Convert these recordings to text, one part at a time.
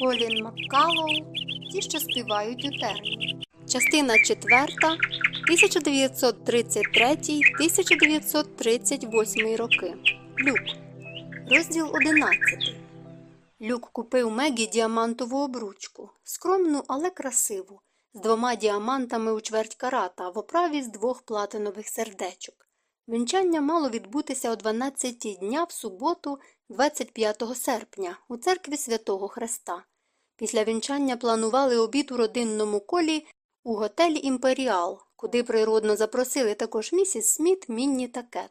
Колін Маккалоу Ті, що співають у терні. Частина 4 1933-1938 роки. Люк. Розділ 11. Люк купив Мегі діамантову обручку. Скромну, але красиву, з двома діамантами у чверть карата в оправі з двох платинових сердечок. Вінчання мало відбутися о 12 дня в суботу, 25 серпня, у церкві Святого Хреста. Після вінчання планували обід у родинному колі у готелі Імперіал, куди природно запросили також місіс Сміт, Мінні та Кет.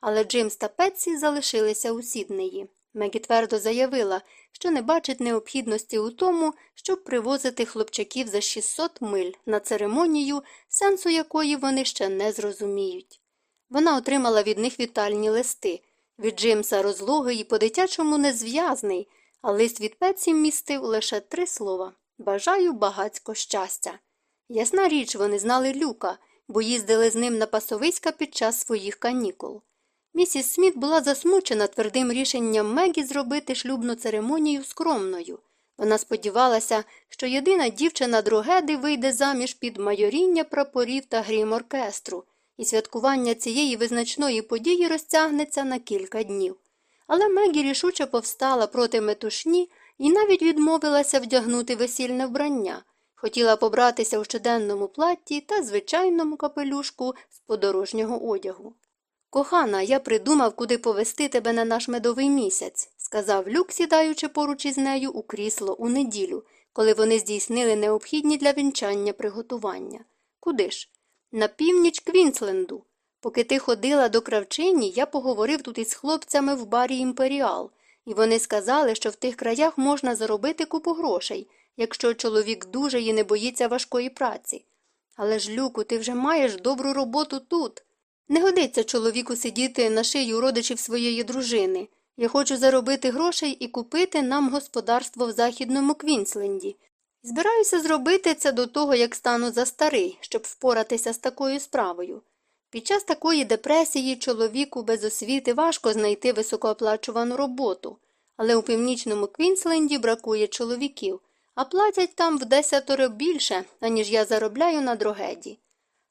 Але Джимс та Петсі залишилися у Сіднеї. Мегі твердо заявила, що не бачить необхідності у тому, щоб привозити хлопчаків за 600 миль на церемонію, сенсу якої вони ще не зрозуміють. Вона отримала від них вітальні листи, від Джимса розлогий і по-дитячому незв'язний, а лист від Петсі містив лише три слова Бажаю багацько щастя. Ясна річ, вони знали люка, бо їздили з ним на пасовиська під час своїх канікул. Місіс Сміт була засмучена твердим рішенням Мегі зробити шлюбну церемонію скромною. Вона сподівалася, що єдина дівчина Другеди вийде заміж під майоріння прапорів та грім оркестру, і святкування цієї визначної події розтягнеться на кілька днів. Але Мегі рішуче повстала проти метушні і навіть відмовилася вдягнути весільне вбрання. Хотіла побратися у щоденному платті та звичайному капелюшку з подорожнього одягу. Кохана, я придумав, куди повести тебе на наш медовий місяць, сказав Люк, сідаючи поруч із нею у крісло у неділю, коли вони здійснили необхідні для вінчання приготування. Куди ж? На північ Квінсленду. Поки ти ходила до кравчині, я поговорив тут із хлопцями в барі Імперіал, і вони сказали, що в тих краях можна заробити купу грошей, якщо чоловік дужий і не боїться важкої праці. Але ж, Люку, ти вже маєш добру роботу тут. Не годиться чоловіку сидіти на шиї у родичів своєї дружини. Я хочу заробити грошей і купити нам господарство в західному Квінсленді. Збираюся зробити це до того, як стану за старий, щоб впоратися з такою справою. Під час такої депресії чоловіку без освіти важко знайти високооплачувану роботу, але у північному Квінсленді бракує чоловіків, а платять там в десятеро більше, аніж я заробляю на дрогеді.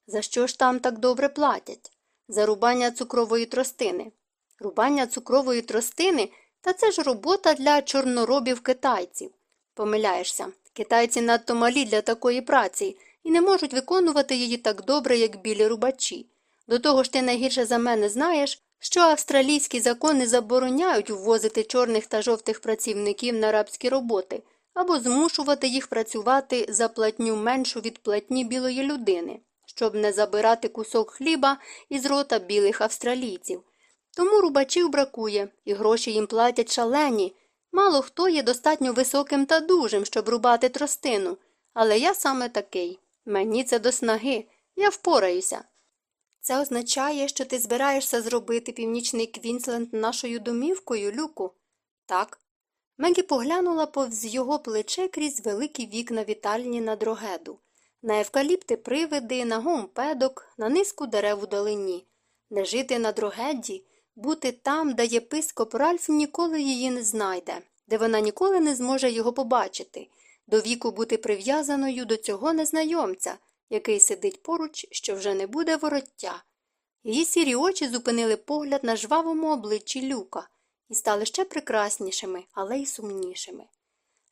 За що ж там так добре платять? За рубання цукрової тростини. Рубання цукрової тростини та це ж робота для чорноробів китайців. Помиляєшся, китайці надто малі для такої праці і не можуть виконувати її так добре, як білі рубачі. До того ж ти найгірше за мене знаєш, що австралійські закони забороняють ввозити чорних та жовтих працівників на рабські роботи або змушувати їх працювати за платню меншу від платні білої людини, щоб не забирати кусок хліба із рота білих австралійців. Тому рубачів бракує, і гроші їм платять шалені. Мало хто є достатньо високим та дужим, щоб рубати тростину, але я саме такий. Мені це до снаги, я впораюся. Це означає, що ти збираєшся зробити північний Квінсленд нашою домівкою, Люку? Так. Мегі поглянула повз його плече крізь великі вікна вітальні на Дрогеду, на евкаліпти привиди, на гомпедок, на низку дерев у долині. Не жити на дрогедді, бути там, де єпископ Ральф ніколи її не знайде, де вона ніколи не зможе його побачити, до віку бути прив'язаною до цього незнайомця який сидить поруч, що вже не буде вороття. Її сірі очі зупинили погляд на жвавому обличчі люка і стали ще прекраснішими, але й сумнішими.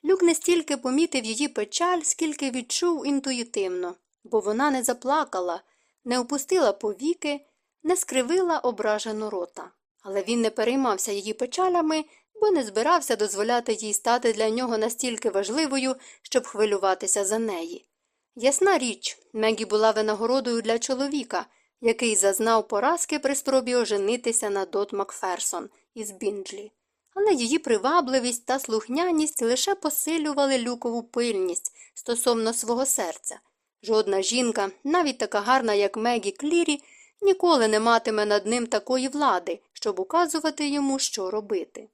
Люк не стільки помітив її печаль, скільки відчув інтуїтивно, бо вона не заплакала, не опустила повіки, не скривила ображену рота. Але він не переймався її печалями, бо не збирався дозволяти їй стати для нього настільки важливою, щоб хвилюватися за неї. Ясна річ, Мегі була винагородою для чоловіка, який зазнав поразки при спробі оженитися на Дот Макферсон із Бінджлі. Але її привабливість та слухняність лише посилювали люкову пильність стосовно свого серця. Жодна жінка, навіть така гарна, як Мегі Клірі, ніколи не матиме над ним такої влади, щоб указувати йому, що робити.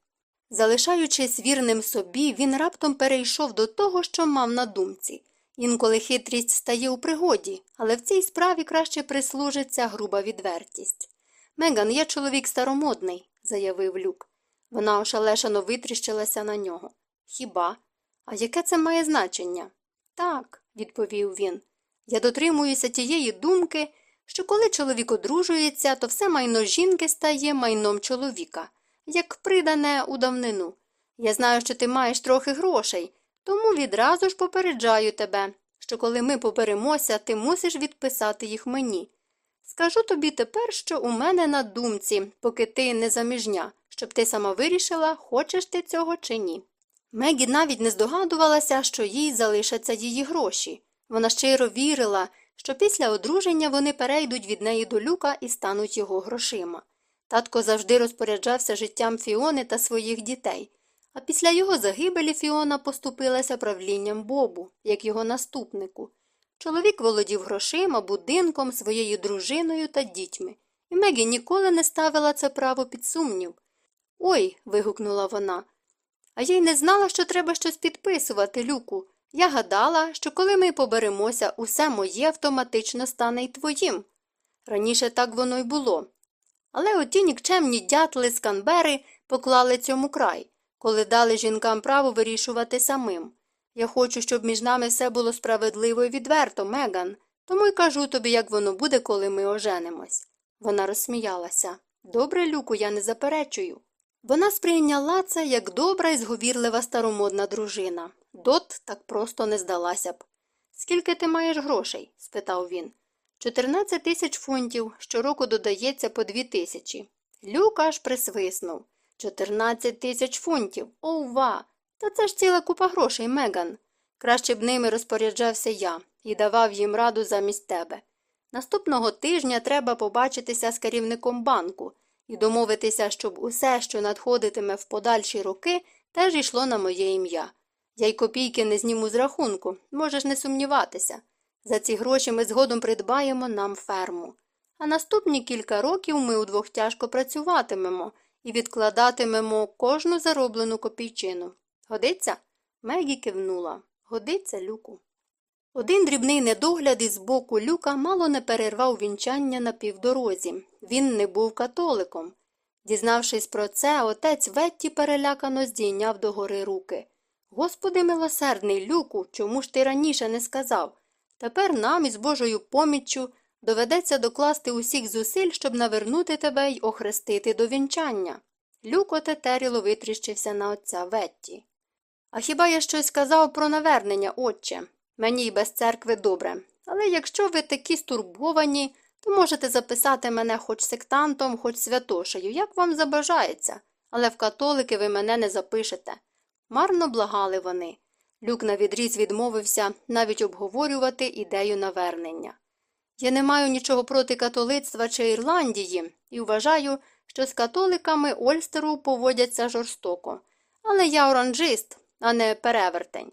Залишаючись вірним собі, він раптом перейшов до того, що мав на думці. Інколи хитрість стає у пригоді, але в цій справі краще прислужиться груба відвертість. Меган, я чоловік старомодний, заявив люк. Вона ошалешано витріщилася на нього. Хіба? А яке це має значення? Так, відповів він. Я дотримуюся тієї думки, що коли чоловік одружується, то все майно жінки стає майном чоловіка, як придане у давнину. Я знаю, що ти маєш трохи грошей, тому відразу ж попереджаю тебе, що коли ми поберемося, ти мусиш відписати їх мені. Скажу тобі тепер, що у мене на думці, поки ти не заміжня, щоб ти сама вирішила, хочеш ти цього чи ні. Мегі навіть не здогадувалася, що їй залишаться її гроші. Вона щиро вірила, що після одруження вони перейдуть від неї до люка і стануть його грошима. Татко завжди розпоряджався життям Фіони та своїх дітей, а після його загибелі Фіона поступилася правлінням Бобу, як його наступнику. Чоловік володів грошима, будинком, своєю дружиною та дітьми, і Мегі ніколи не ставила це право під сумнів. Ой. вигукнула вона. А я й не знала, що треба щось підписувати, Люку. Я гадала, що коли ми поберемося, усе моє автоматично стане й твоїм. Раніше так воно й було. Але оті нікчемні дятли з Канбери поклали цьому край, коли дали жінкам право вирішувати самим. Я хочу, щоб між нами все було справедливо і відверто, Меган, тому й кажу тобі, як воно буде, коли ми оженимось. Вона розсміялася. Добре, Люку, я не заперечую. Вона сприйняла це як добра і зговірлива старомодна дружина. Дот так просто не здалася б. Скільки ти маєш грошей? спитав він. Чотирнадцять тисяч фунтів щороку додається по дві тисячі. Люка аж присвиснув. Чотирнадцять тисяч фунтів. Ова! Та це ж ціла купа грошей, Меган. Краще б ними розпоряджався я і давав їм раду замість тебе. Наступного тижня треба побачитися з керівником банку і домовитися, щоб усе, що надходитиме в подальші роки, теж йшло на моє ім'я. Я й копійки не зніму з рахунку, можеш не сумніватися. За ці гроші ми згодом придбаємо нам ферму. А наступні кілька років ми удвох тяжко працюватимемо і відкладатимемо кожну зароблену копійчину. Годиться? Мегі кивнула. Годиться, люку. Один дрібний недогляд із боку люка мало не перервав вінчання на півдорозі. Він не був католиком. Дізнавшись про це, отець Ветті перелякано здійняв догори руки. Господи милосердний, люку, чому ж ти раніше не сказав? Тепер нам із Божою поміччю доведеться докласти усіх зусиль, щоб навернути тебе й охрестити до вінчання. Люк отетеріло витріщився на отця Ветті. А хіба я щось сказав про навернення, отче? Мені й без церкви добре. Але якщо ви такі стурбовані, то можете записати мене хоч сектантом, хоч святошею, як вам забажається, але в католики ви мене не запишете. Марно благали вони. Люк навідріз відмовився навіть обговорювати ідею навернення. Я не маю нічого проти католицтва чи Ірландії і вважаю, що з католиками Ольстеру поводяться жорстоко. Але я оранжист, а не перевертень.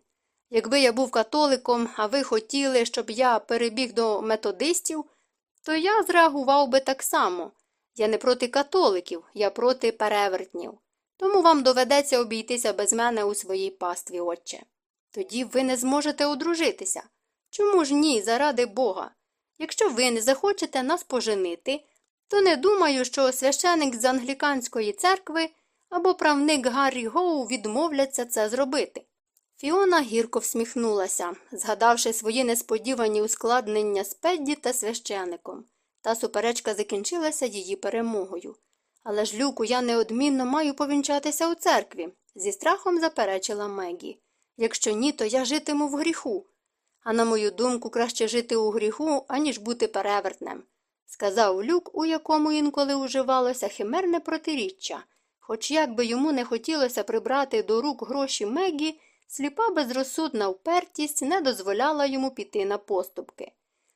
Якби я був католиком, а ви хотіли, щоб я перебіг до методистів, то я зреагував би так само. Я не проти католиків, я проти перевертнів. Тому вам доведеться обійтися без мене у своїй пастві, отче. Тоді ви не зможете одружитися. Чому ж ні, заради Бога? Якщо ви не захочете нас поженити, то не думаю, що священик з англіканської церкви або правник Гаррі Гоу відмовляться це зробити. Фіона гірко всміхнулася, згадавши свої несподівані ускладнення з Педді та священиком, та суперечка закінчилася її перемогою. Але ж, Люку, я неодмінно маю повінчатися у церкві, зі страхом заперечила Мегі. Якщо ні, то я житиму в гріху. А на мою думку, краще жити у гріху, аніж бути перевертнем, сказав люк, у якому інколи уживалося химерне протиріччя. Хоч як би йому не хотілося прибрати до рук гроші Мегі, сліпа безрозсудна впертість не дозволяла йому піти на поступки.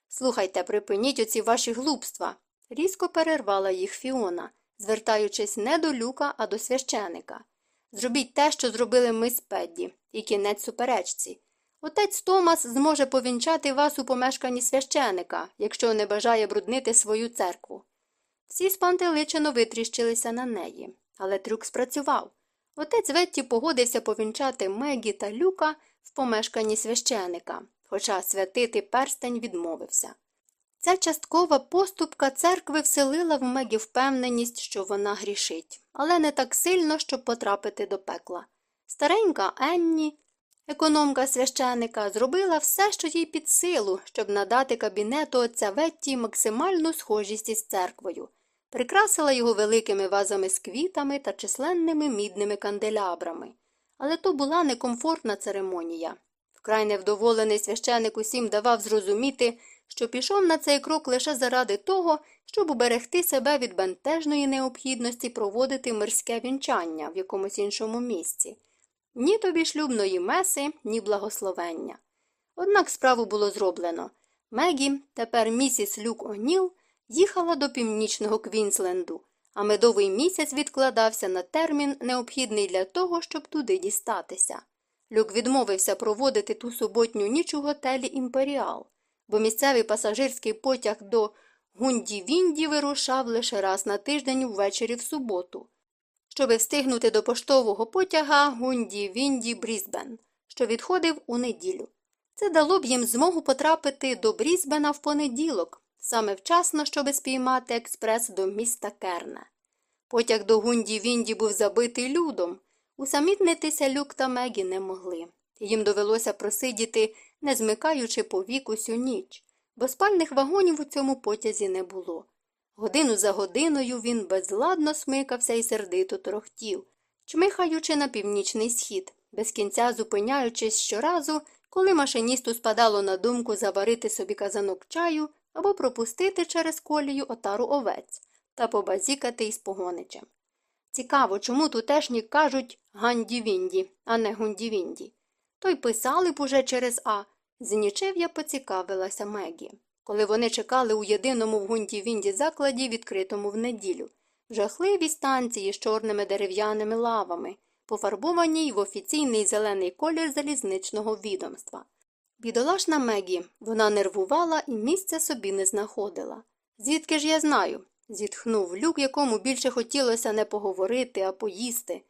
Слухайте, припиніть оці ваші глупства, різко перервала їх Фіона, звертаючись не до люка, а до священика. Зробіть те, що зробили ми з Педді, і кінець суперечці. Отець Томас зможе повінчати вас у помешканні священика, якщо не бажає бруднити свою церкву. Всі спантеличено витріщилися на неї, але трюк спрацював. Отець Ветті погодився повінчати Мегі та Люка в помешканні священика, хоча святити перстень відмовився. Ця часткова поступка церкви вселила в Мегі впевненість, що вона грішить, але не так сильно, щоб потрапити до пекла. Старенька Енні Економка священика зробила все, що їй під силу, щоб надати кабінету отця Ветті максимальну схожість із церквою, прикрасила його великими вазами з квітами та численними мідними канделябрами. Але то була некомфортна церемонія. Вкрай невдоволений священик усім давав зрозуміти, що пішов на цей крок лише заради того, щоб уберегти себе від бентежної необхідності проводити мирське вінчання в якомусь іншому місці. Ні тобі шлюбної меси, ні благословення. Однак справу було зроблено. Мегі, тепер місіс Люк О'Ніл, їхала до північного Квінсленду, а медовий місяць відкладався на термін, необхідний для того, щоб туди дістатися. Люк відмовився проводити ту суботню ніч у готелі Імперіал, бо місцевий пасажирський потяг до Гунді-Вінді вирушав лише раз на тиждень ввечері в суботу, щоби встигнути до поштового потяга Гунді-Вінді Брізбен, що відходив у неділю. Це дало б їм змогу потрапити до Брізбена в понеділок, саме вчасно, щоби спіймати експрес до міста Керне. Потяг до Гунді-Вінді був забитий людом. Усамітнитися Люк та Мегі не могли. Їм довелося просидіти, не змикаючи повік усю ніч, бо спальних вагонів у цьому потязі не було. Годину за годиною він безладно смикався і сердито торохтів, чмихаючи на північний схід, без кінця зупиняючись щоразу, коли машиністу спадало на думку заварити собі казанок чаю або пропустити через колію отару овець та побазікати із погоничем. Цікаво, чому тутешні кажуть Ганді-Вінді, а не Гунді-Вінді. То й писали б уже через А. Знічев'я поцікавилася Мегі, коли вони чекали у єдиному в Гунді-Вінді закладі, відкритому в неділю, в жахливій станції з чорними дерев'яними лавами, пофарбованій в офіційний зелений колір залізничного відомства. Бідолашна Мегі, вона нервувала і місця собі не знаходила. Звідки ж я знаю? зітхнув люк, якому більше хотілося не поговорити, а поїсти.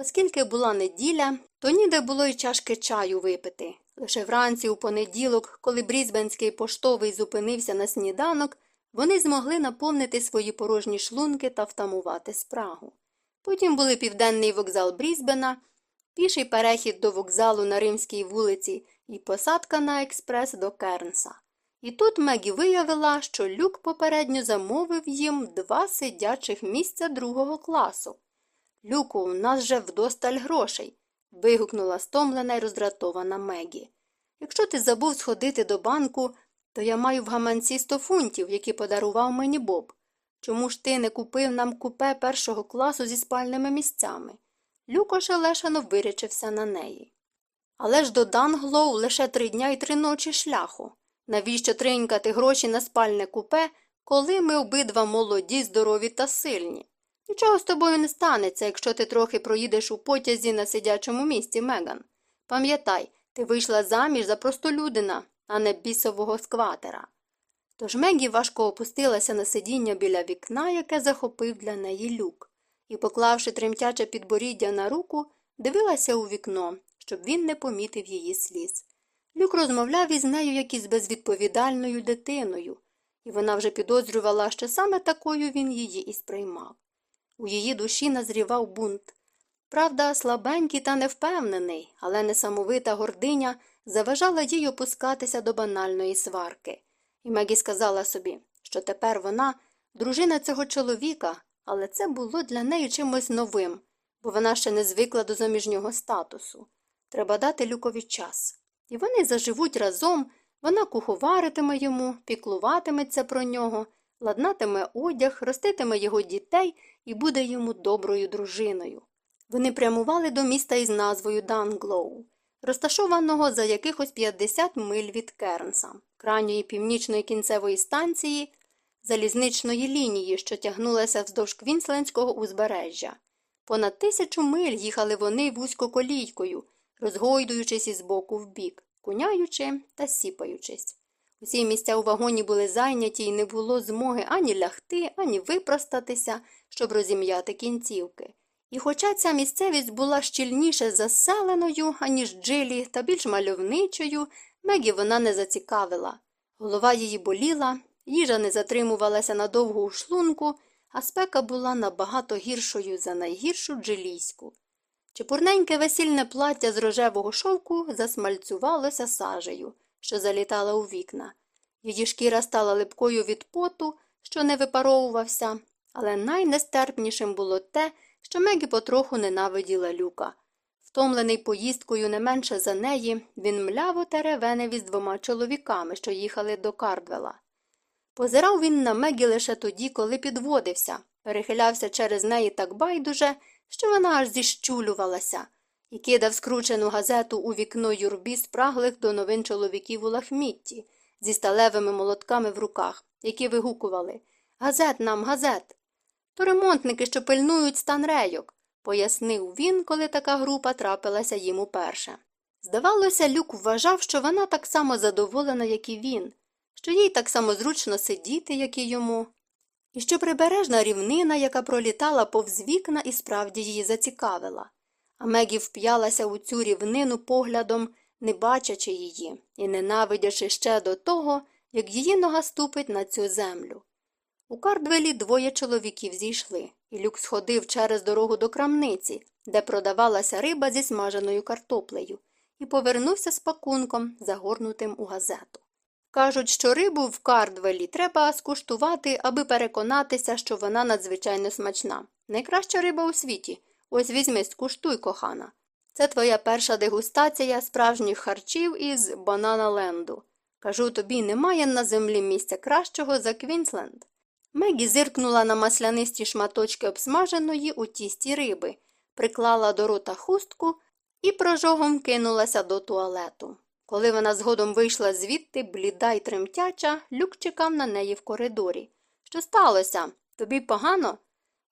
Оскільки була неділя, то ніде було й чашки чаю випити. Лише вранці у понеділок, коли брізбенський поштовий зупинився на сніданок, вони змогли наповнити свої порожні шлунки та втамувати спрагу. Потім були південний вокзал Брізбена, піший перехід до вокзалу на римській вулиці і посадка на експрес до Кернса. І тут Мегі виявила, що люк попередньо замовив їм два сидячих місця другого класу. Люку, у нас же вдосталь грошей. вигукнула стомлена й роздратована Мегі. Якщо ти забув сходити до банку, то я маю в гаманці сто фунтів, які подарував мені Боб. Чому ж ти не купив нам купе першого класу зі спальними місцями? Люк ошелешано вирячився на неї. Але ж до Данглоу лише три дня і три ночі шляху. Навіщо тринькати гроші на спальне купе, коли ми обидва молоді, здорові та сильні? Нічого з тобою не станеться, якщо ти трохи проїдеш у потязі на сидячому місці, Меган. Пам'ятай, ти вийшла заміж за простолюдина, а не бісового скватера. Тож Мегі важко опустилася на сидіння біля вікна, яке захопив для неї люк, і, поклавши тремтяче підборіддя на руку, дивилася у вікно, щоб він не помітив її сліз. Люк розмовляв із нею як із безвідповідальною дитиною, і вона вже підозрювала, що саме такою він її і сприймав. У її душі назрівав бунт. Правда, слабенький та невпевнений, але несамовита гординя заважала їй опускатися до банальної сварки. І Мегі сказала собі, що тепер вона дружина цього чоловіка, але це було для неї чимось новим, бо вона ще не звикла до заміжнього статусу. Треба дати люкові час. І вони заживуть разом, вона куховаритиме йому, піклуватиметься про нього, ладнатиме одяг, роститиме його дітей і буде йому доброю дружиною. Вони прямували до міста із назвою Данглоу, розташованого за якихось 50 миль від Кернса, крайньої північної кінцевої станції, залізничної лінії, що тягнулася вздовж Квінсленського узбережжя. Понад тисячу миль їхали вони вузькоколійкою, розгойдуючись із боку в бік, куняючи та сіпаючись. Усі місця у вагоні були зайняті і не було змоги ані лягти, ані випростатися, щоб розім'яти кінцівки. І хоча ця місцевість була щільніше заселеною, аніж джилі, та більш мальовничою, Мегі вона не зацікавила. Голова її боліла, їжа не затримувалася надовго у шлунку, а спека була набагато гіршою за найгіршу джилійську. Чепурненьке весільне плаття з рожевого шовку засмальцювалося сажею, що залітала у вікна. Її шкіра стала липкою від поту, що не випаровувався, але найнестерпнішим було те, що Мегі потроху ненавиділа люка. Втомлений поїздкою не менше за неї, він мляво теревенив із двома чоловіками, що їхали до Кардвела. Позирав він на Мегі лише тоді, коли підводився, перехилявся через неї так байдуже, що вона аж зіщулювалася, і кидав скручену газету у вікно юрбі спраглих до новин чоловіків у лахмітті зі сталевими молотками в руках, які вигукували Газет нам, газет. То ремонтники, що пильнують стан рейок, пояснив він, коли така група трапилася їм уперше. Здавалося, люк вважав, що вона так само задоволена, як і він, що їй так само зручно сидіти, як і йому, і що прибережна рівнина, яка пролітала повз вікна і справді її зацікавила. А Мегі вп'ялася у цю рівнину поглядом, не бачачи її і ненавидячи ще до того, як її нога ступить на цю землю. У Кардвелі двоє чоловіків зійшли, і люк сходив через дорогу до крамниці, де продавалася риба зі смаженою картоплею, і повернувся з пакунком, загорнутим у газету. Кажуть, що рибу в Кардвелі треба скуштувати, аби переконатися, що вона надзвичайно смачна. Найкраща риба у світі. Ось візьми, скуштуй, кохана. Це твоя перша дегустація справжніх харчів із Бананаленду. Кажу тобі, немає на землі місця кращого за Квінсленд. Мегі зиркнула на маслянисті шматочки обсмаженої у тісті риби, приклала до рота хустку і прожогом кинулася до туалету. Коли вона згодом вийшла звідти, бліда й тремтяча, Люк чекав на неї в коридорі. Що сталося? Тобі погано?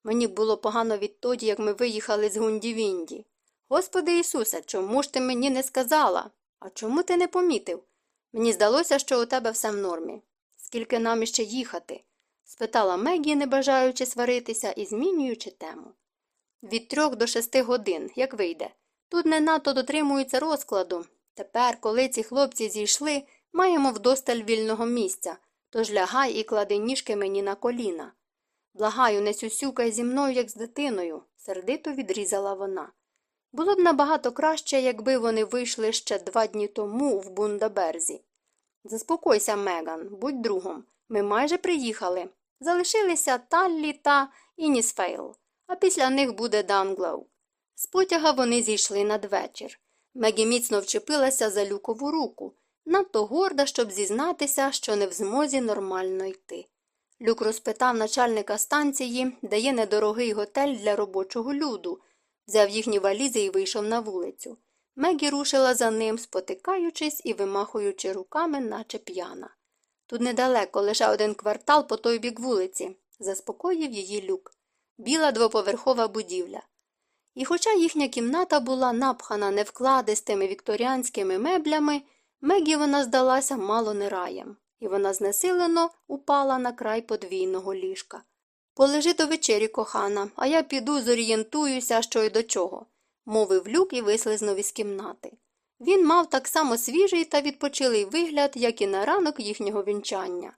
Мені було погано відтоді, як ми виїхали з Гундівінді. Господи Ісусе, чому ж ти мені не сказала? А чому ти не помітив? Мені здалося, що у тебе все в нормі. Скільки нам іще їхати? спитала Мегі, не бажаючи сваритися і змінюючи тему. Від трьох до шести годин, як вийде. Тут не надто дотримуються розкладу. Тепер, коли ці хлопці зійшли, маємо вдосталь вільного місця, тож лягай і клади ніжки мені на коліна. Благаю, не сюсюкай зі мною, як з дитиною, сердито відрізала вона. Було б набагато краще, якби вони вийшли ще два дні тому в Бундаберзі. Заспокойся, Меган, будь другом. Ми майже приїхали. Залишилися Таллі та Інісфейл, а після них буде Данглоу. З потяга вони зійшли надвечір. Мегі міцно вчепилася за люкову руку, надто горда, щоб зізнатися, що не в змозі нормально йти. Люк розпитав начальника станції, де є недорогий готель для робочого люду, взяв їхні валізи і вийшов на вулицю. Мегі рушила за ним, спотикаючись і вимахуючи руками, наче п'яна. Тут недалеко, лише один квартал по той бік вулиці, заспокоїв її люк. Біла двоповерхова будівля. І хоча їхня кімната була напхана невкладистими вікторіанськими меблями, Мегі вона здалася мало не раєм, і вона знесилено упала на край подвійного ліжка. Полежи до вечері, кохана, а я піду зорієнтуюся, що й до чого, мовив люк і вислизнув із кімнати. Він мав так само свіжий та відпочилий вигляд, як і на ранок їхнього вінчання.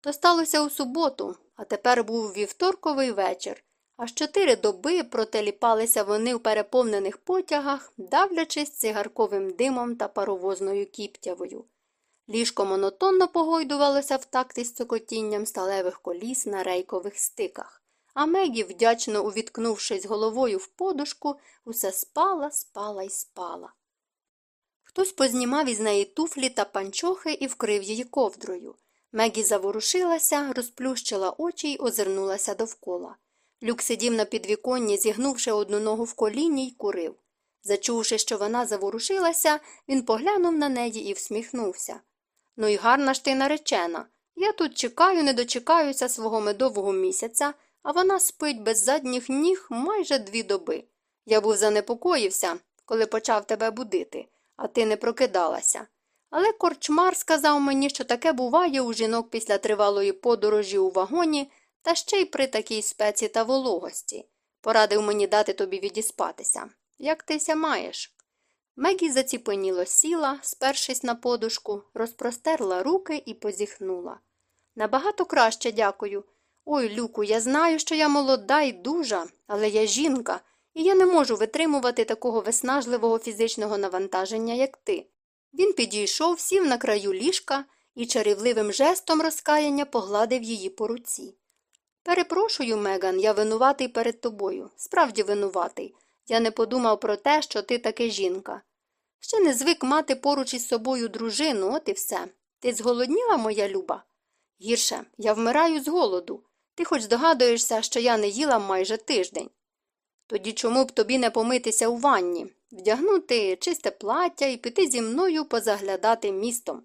То сталося у суботу, а тепер був вівторковий вечір. Аж чотири доби протеліпалися вони в переповнених потягах, давлячись цигарковим димом та паровозною кіптявою. Ліжко монотонно погойдувалося в такті з цокотінням сталевих коліс на рейкових стиках, а Мегі, вдячно увіткнувшись головою в подушку, усе спала, спала й спала. Хтось познімав із неї туфлі та панчохи і вкрив її ковдрою. Мегі заворушилася, розплющила очі й озирнулася довкола. Люк сидів на підвіконні, зігнувши одну ногу в коліні й курив. Зачувши, що вона заворушилася, він поглянув на неї і всміхнувся. Ну й гарна ж ти наречена. Я тут чекаю, не дочекаюся свого медового місяця, а вона спить без задніх ніг майже дві доби. Я був занепокоївся, коли почав тебе будити, а ти не прокидалася. Але корчмар сказав мені, що таке буває у жінок після тривалої подорожі у вагоні та ще й при такій спеці та вологості. Порадив мені дати тобі відіспатися. Як тися маєш? Мегі заціпеніло сіла, спершись на подушку, розпростерла руки і позіхнула. Набагато краще дякую. Ой, Люку, я знаю, що я молода і дужа, але я жінка, і я не можу витримувати такого виснажливого фізичного навантаження, як ти. Він підійшов, сів на краю ліжка і чарівливим жестом розкаяння погладив її по руці. Перепрошую, Меган, я винуватий перед тобою. Справді винуватий. Я не подумав про те, що ти таки жінка. Ще не звик мати поруч із собою дружину, от і все. Ти зголодніла, моя люба? Гірше, я вмираю з голоду. Ти хоч здогадуєшся, що я не їла майже тиждень. Тоді чому б тобі не помитися у ванні, вдягнути чисте плаття і піти зі мною позаглядати містом.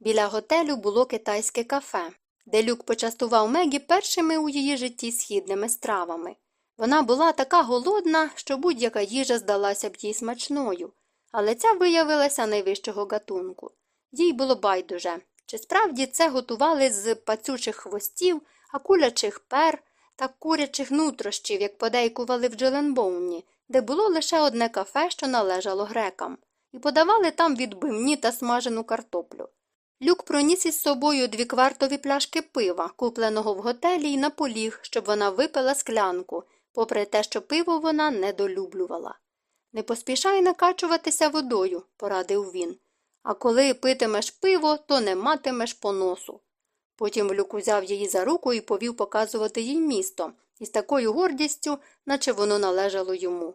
Біля готелю було китайське кафе, де люк почастував Мегі першими у її житті східними стравами. Вона була така голодна, що будь-яка їжа здалася б їй смачною, але ця виявилася найвищого гатунку. Їй було байдуже, чи справді це готували з пацючих хвостів, акулячих пер та курячих нутрощів, як подейкували в Джеленбоуні, де було лише одне кафе, що належало грекам, і подавали там відбивні та смажену картоплю. Люк проніс із собою дві квартові пляшки пива, купленого в готелі, і наполіг, щоб вона випила склянку, попри те, що пиво вона недолюблювала. Не поспішай накачуватися водою, порадив він. А коли питимеш пиво, то не матимеш поносу. Потім Люк узяв її за руку і повів показувати їй місто, із такою гордістю, наче воно належало йому.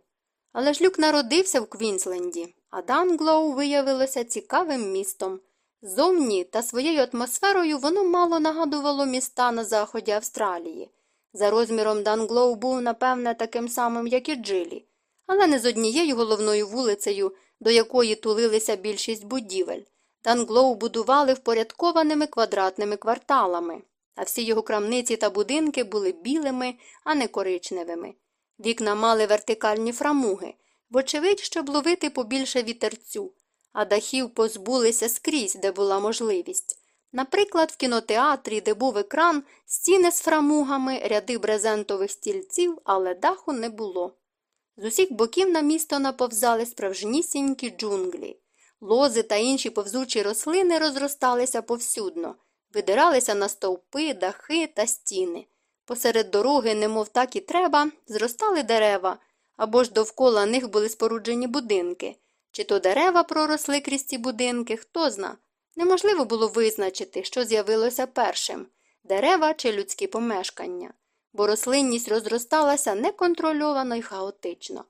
Але ж Люк народився в Квінсленді, а Данглоу виявилося цікавим містом. Зовні та своєю атмосферою воно мало нагадувало міста на заході Австралії. За розміром Данглоу був, напевне, таким самим, як і Джилі, але не з однією головною вулицею, до якої тулилися більшість будівель. Данглоу будували впорядкованими квадратними кварталами, а всі його крамниці та будинки були білими, а не коричневими. Вікна мали вертикальні фрамуги, вочевидь, щоб ловити побільше вітерцю, а дахів позбулися скрізь, де була можливість. Наприклад, в кінотеатрі, де був екран, стіни з фрамугами, ряди брезентових стільців, але даху не було. З усіх боків на місто наповзали справжнісінькі джунглі. Лози та інші повзучі рослини розросталися повсюдно, видиралися на стовпи, дахи та стіни. Посеред дороги, немов так і треба, зростали дерева, або ж довкола них були споруджені будинки. Чи то дерева проросли крізь ці будинки, хто зна. Неможливо було визначити, що з'явилося першим дерева чи людські помешкання, бо рослинність розросталася неконтрольовано і хаотично.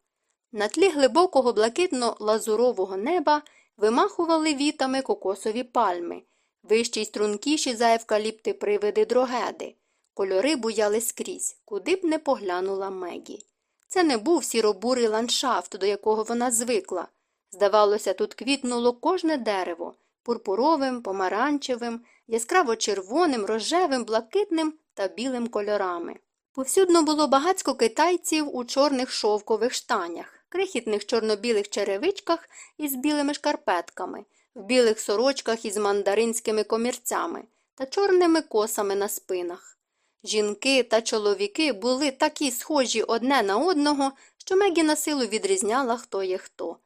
На тлі глибокого блакитно лазурового неба вимахували вітами кокосові пальми, вищі й стрункіші за евкаліпти привиди дрогеди. Кольори буяли скрізь, куди б не поглянула Мегі. Це не був сіробурий ландшафт, до якого вона звикла. Здавалося, тут квітнуло кожне дерево пурпуровим, помаранчевим, яскраво червоним, рожевим, блакитним та білим кольорами. Повсюдно було багацько китайців у чорних шовкових штанях крихітних чорно-білих черевичках із білими шкарпетками, в білих сорочках із мандаринськими комірцями та чорними косами на спинах. Жінки та чоловіки були такі схожі одне на одного, що Мегі на силу відрізняла, хто є хто.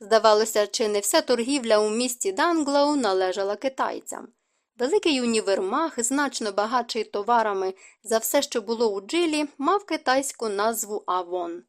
Здавалося, чи не вся торгівля у місті Данглоу належала китайцям. Великий універмаг, значно багатший товарами за все, що було у джилі, мав китайську назву Авон.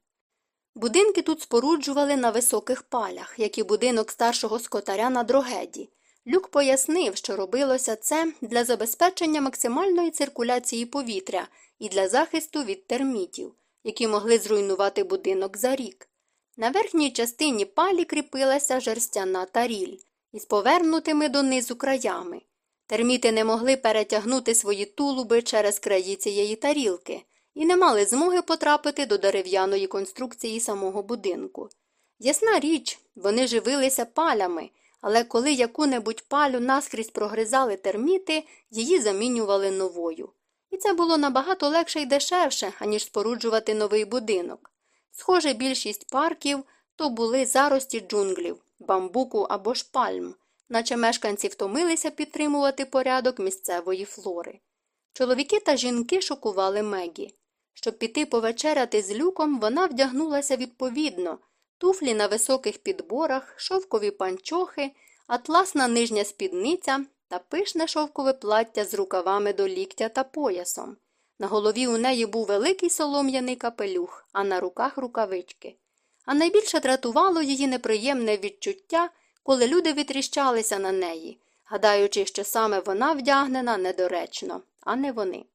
Будинки тут споруджували на високих палях, як і будинок старшого скотаря на дрогеді. Люк пояснив, що робилося це для забезпечення максимальної циркуляції повітря і для захисту від термітів, які могли зруйнувати будинок за рік. На верхній частині палі кріпилася жерстяна таріль із повернутими донизу краями. Терміти не могли перетягнути свої тулуби через краї цієї тарілки і не мали змоги потрапити до дерев'яної конструкції самого будинку. Ясна річ, вони живилися палями, але коли яку-небудь палю наскрізь прогризали терміти, її замінювали новою. І це було набагато легше і дешевше, аніж споруджувати новий будинок. Схоже, більшість парків то були зарості джунглів, бамбуку або ж пальм, наче мешканці втомилися підтримувати порядок місцевої флори. Чоловіки та жінки шокували Мегі. Щоб піти повечеряти з люком, вона вдягнулася відповідно туфлі на високих підборах, шовкові панчохи, атласна нижня спідниця та пишне шовкове плаття з рукавами до ліктя та поясом. На голові у неї був великий солом'яний капелюх, а на руках рукавички. А найбільше дратувало її неприємне відчуття, коли люди витріщалися на неї, гадаючи, що саме вона вдягнена недоречно, а не вони.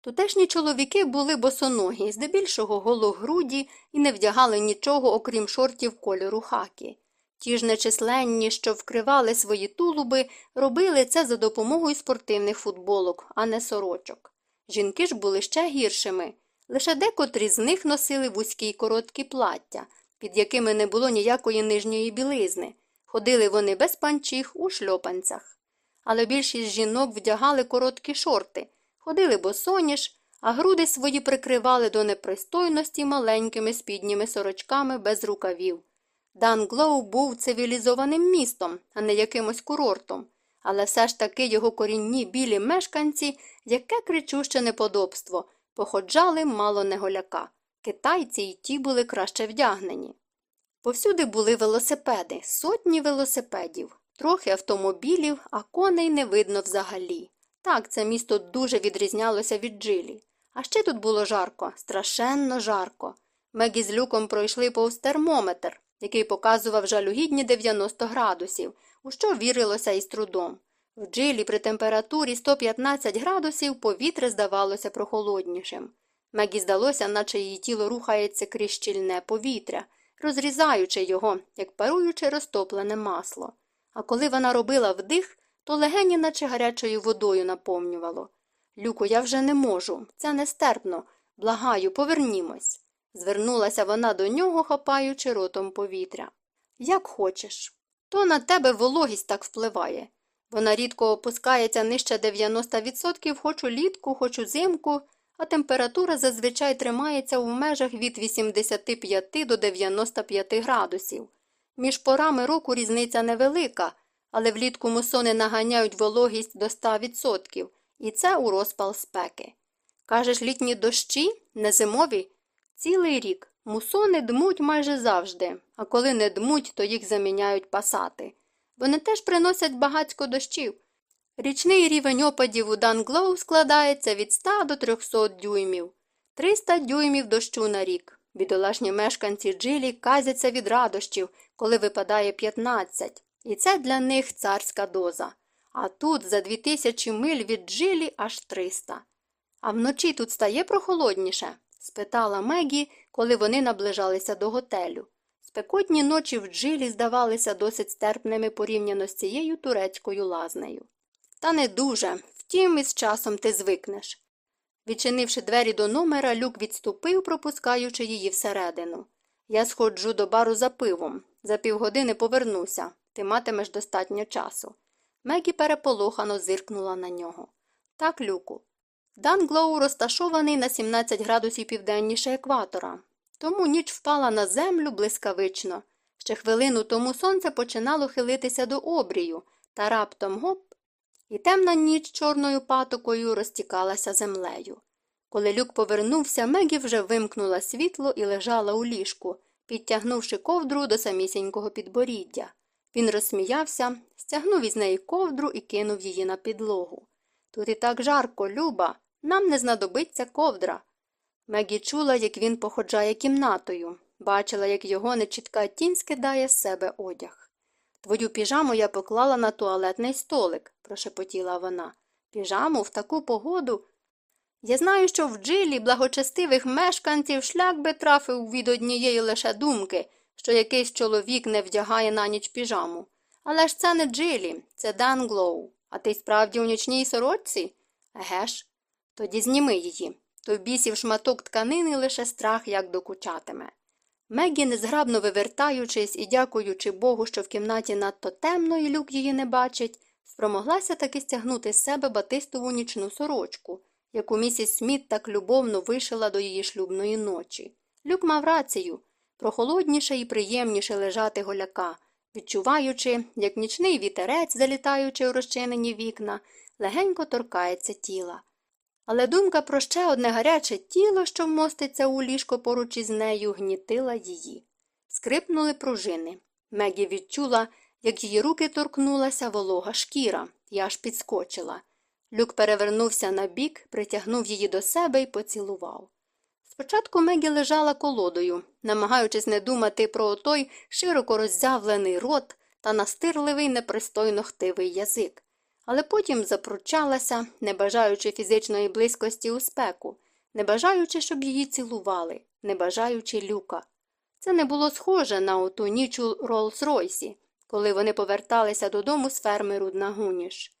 Тутешні чоловіки були босоногі, здебільшого гологруді і не вдягали нічого, окрім шортів кольору хакі. Ті ж нечисленні, що вкривали свої тулуби, робили це за допомогою спортивних футболок, а не сорочок. Жінки ж були ще гіршими. Лише декотрі з них носили вузькі й короткі плаття, під якими не було ніякої нижньої білизни. Ходили вони без панчіх у шльопанцях. Але більшість жінок вдягали короткі шорти, ходили босоніж, а груди свої прикривали до непристойності маленькими спідніми сорочками без рукавів. Данглоу був цивілізованим містом, а не якимось курортом, але все ж таки його корінні білі мешканці, яке кричуще неподобство, походжали мало не голяка. Китайці й ті були краще вдягнені. Повсюди були велосипеди, сотні велосипедів, трохи автомобілів, а коней не видно взагалі. Так, це місто дуже відрізнялося від джилі. А ще тут було жарко, страшенно жарко. Мегі з люком пройшли повз термометр, який показував жалюгідні 90 градусів, у що вірилося із трудом. В джилі при температурі 115 градусів повітря здавалося прохолоднішим. Мегі здалося, наче її тіло рухається крізь щільне повітря, розрізаючи його, як паруючи розтоплене масло. А коли вона робила вдих, то легені, наче гарячою водою наповнювало. Люко, я вже не можу, це нестерпно. Благаю, повернімось. Звернулася вона до нього, хапаючи ротом повітря. Як хочеш. То на тебе вологість так впливає. Вона рідко опускається нижче 90%, хоч улітку, хоч узимку, а температура зазвичай тримається в межах від 85 до 95 градусів. Між порами року різниця невелика, але влітку мусони наганяють вологість до 100%, і це у розпал спеки. Кажеш, літні дощі, не зимові? Цілий рік. Мусони дмуть майже завжди, а коли не дмуть, то їх заміняють пасати. Вони теж приносять багатько дощів. Річний рівень опадів у Данглоу складається від 100 до 300 дюймів, 300 дюймів дощу на рік. Бідолашні мешканці джилі казяться від радощів, коли випадає 15, і це для них царська доза. А тут за 2000 миль від джилі аж 300. А вночі тут стає прохолодніше? спитала Мегі, коли вони наближалися до готелю. Спекотні ночі в джилі здавалися досить стерпними порівняно з цією турецькою лазнею. Та не дуже, втім, із часом ти звикнеш. Відчинивши двері до номера, люк відступив, пропускаючи її всередину. Я сходжу до бару за пивом. За півгодини повернуся. Ти матимеш достатньо часу. Мегі переполохано зиркнула на нього. Так, люку. Данглоу розташований на 17 градусів південніше екватора, тому ніч впала на землю блискавично. Ще хвилину тому сонце починало хилитися до обрію, та раптом гоп, і темна ніч чорною патокою розтікалася землею. Коли люк повернувся, Мегі вже вимкнула світло і лежала у ліжку, підтягнувши ковдру до самісінького підборіддя. Він розсміявся, стягнув із неї ковдру і кинув її на підлогу. Тут і так жарко, люба, нам не знадобиться ковдра. Мегі чула, як він походжає кімнатою, бачила, як його нечітка тінь скидає з себе одяг. Твою піжаму я поклала на туалетний столик, прошепотіла вона. Піжаму в таку погоду. Я знаю, що в джилі благочестивих мешканців шлях би трафив від однієї лише думки, що якийсь чоловік не вдягає на ніч піжаму. Але ж це не джилі, це Данглоу. А ти справді у нічній сорочці? Еге ж? Тоді зніми її. То в шматок тканини лише страх як докучатиме. Мегі, незграбно вивертаючись і дякуючи Богу, що в кімнаті надто темно і люк її не бачить, спромоглася таки стягнути з себе батистову нічну сорочку, яку місіс Сміт так любовно вишила до її шлюбної ночі. Люк мав рацію прохолодніше і приємніше лежати голяка, відчуваючи, як нічний вітерець, залітаючи у розчинені вікна, легенько торкається тіла. Але думка про ще одне гаряче тіло, що вмоститься у ліжко поруч із нею, гнітила її. Скрипнули пружини. Мегі відчула, як її руки торкнулася волога шкіра, і аж підскочила. Люк перевернувся на бік, притягнув її до себе і поцілував. Спочатку Мегі лежала колодою, намагаючись не думати про той широко роззявлений рот та настирливий непристойно хтивий язик, але потім запручалася, не бажаючи фізичної близькості у спеку, не бажаючи, щоб її цілували, не бажаючи Люка. Це не було схоже на оту ніч у Роллс-Ройсі, коли вони поверталися додому з ферми Руднагуніш.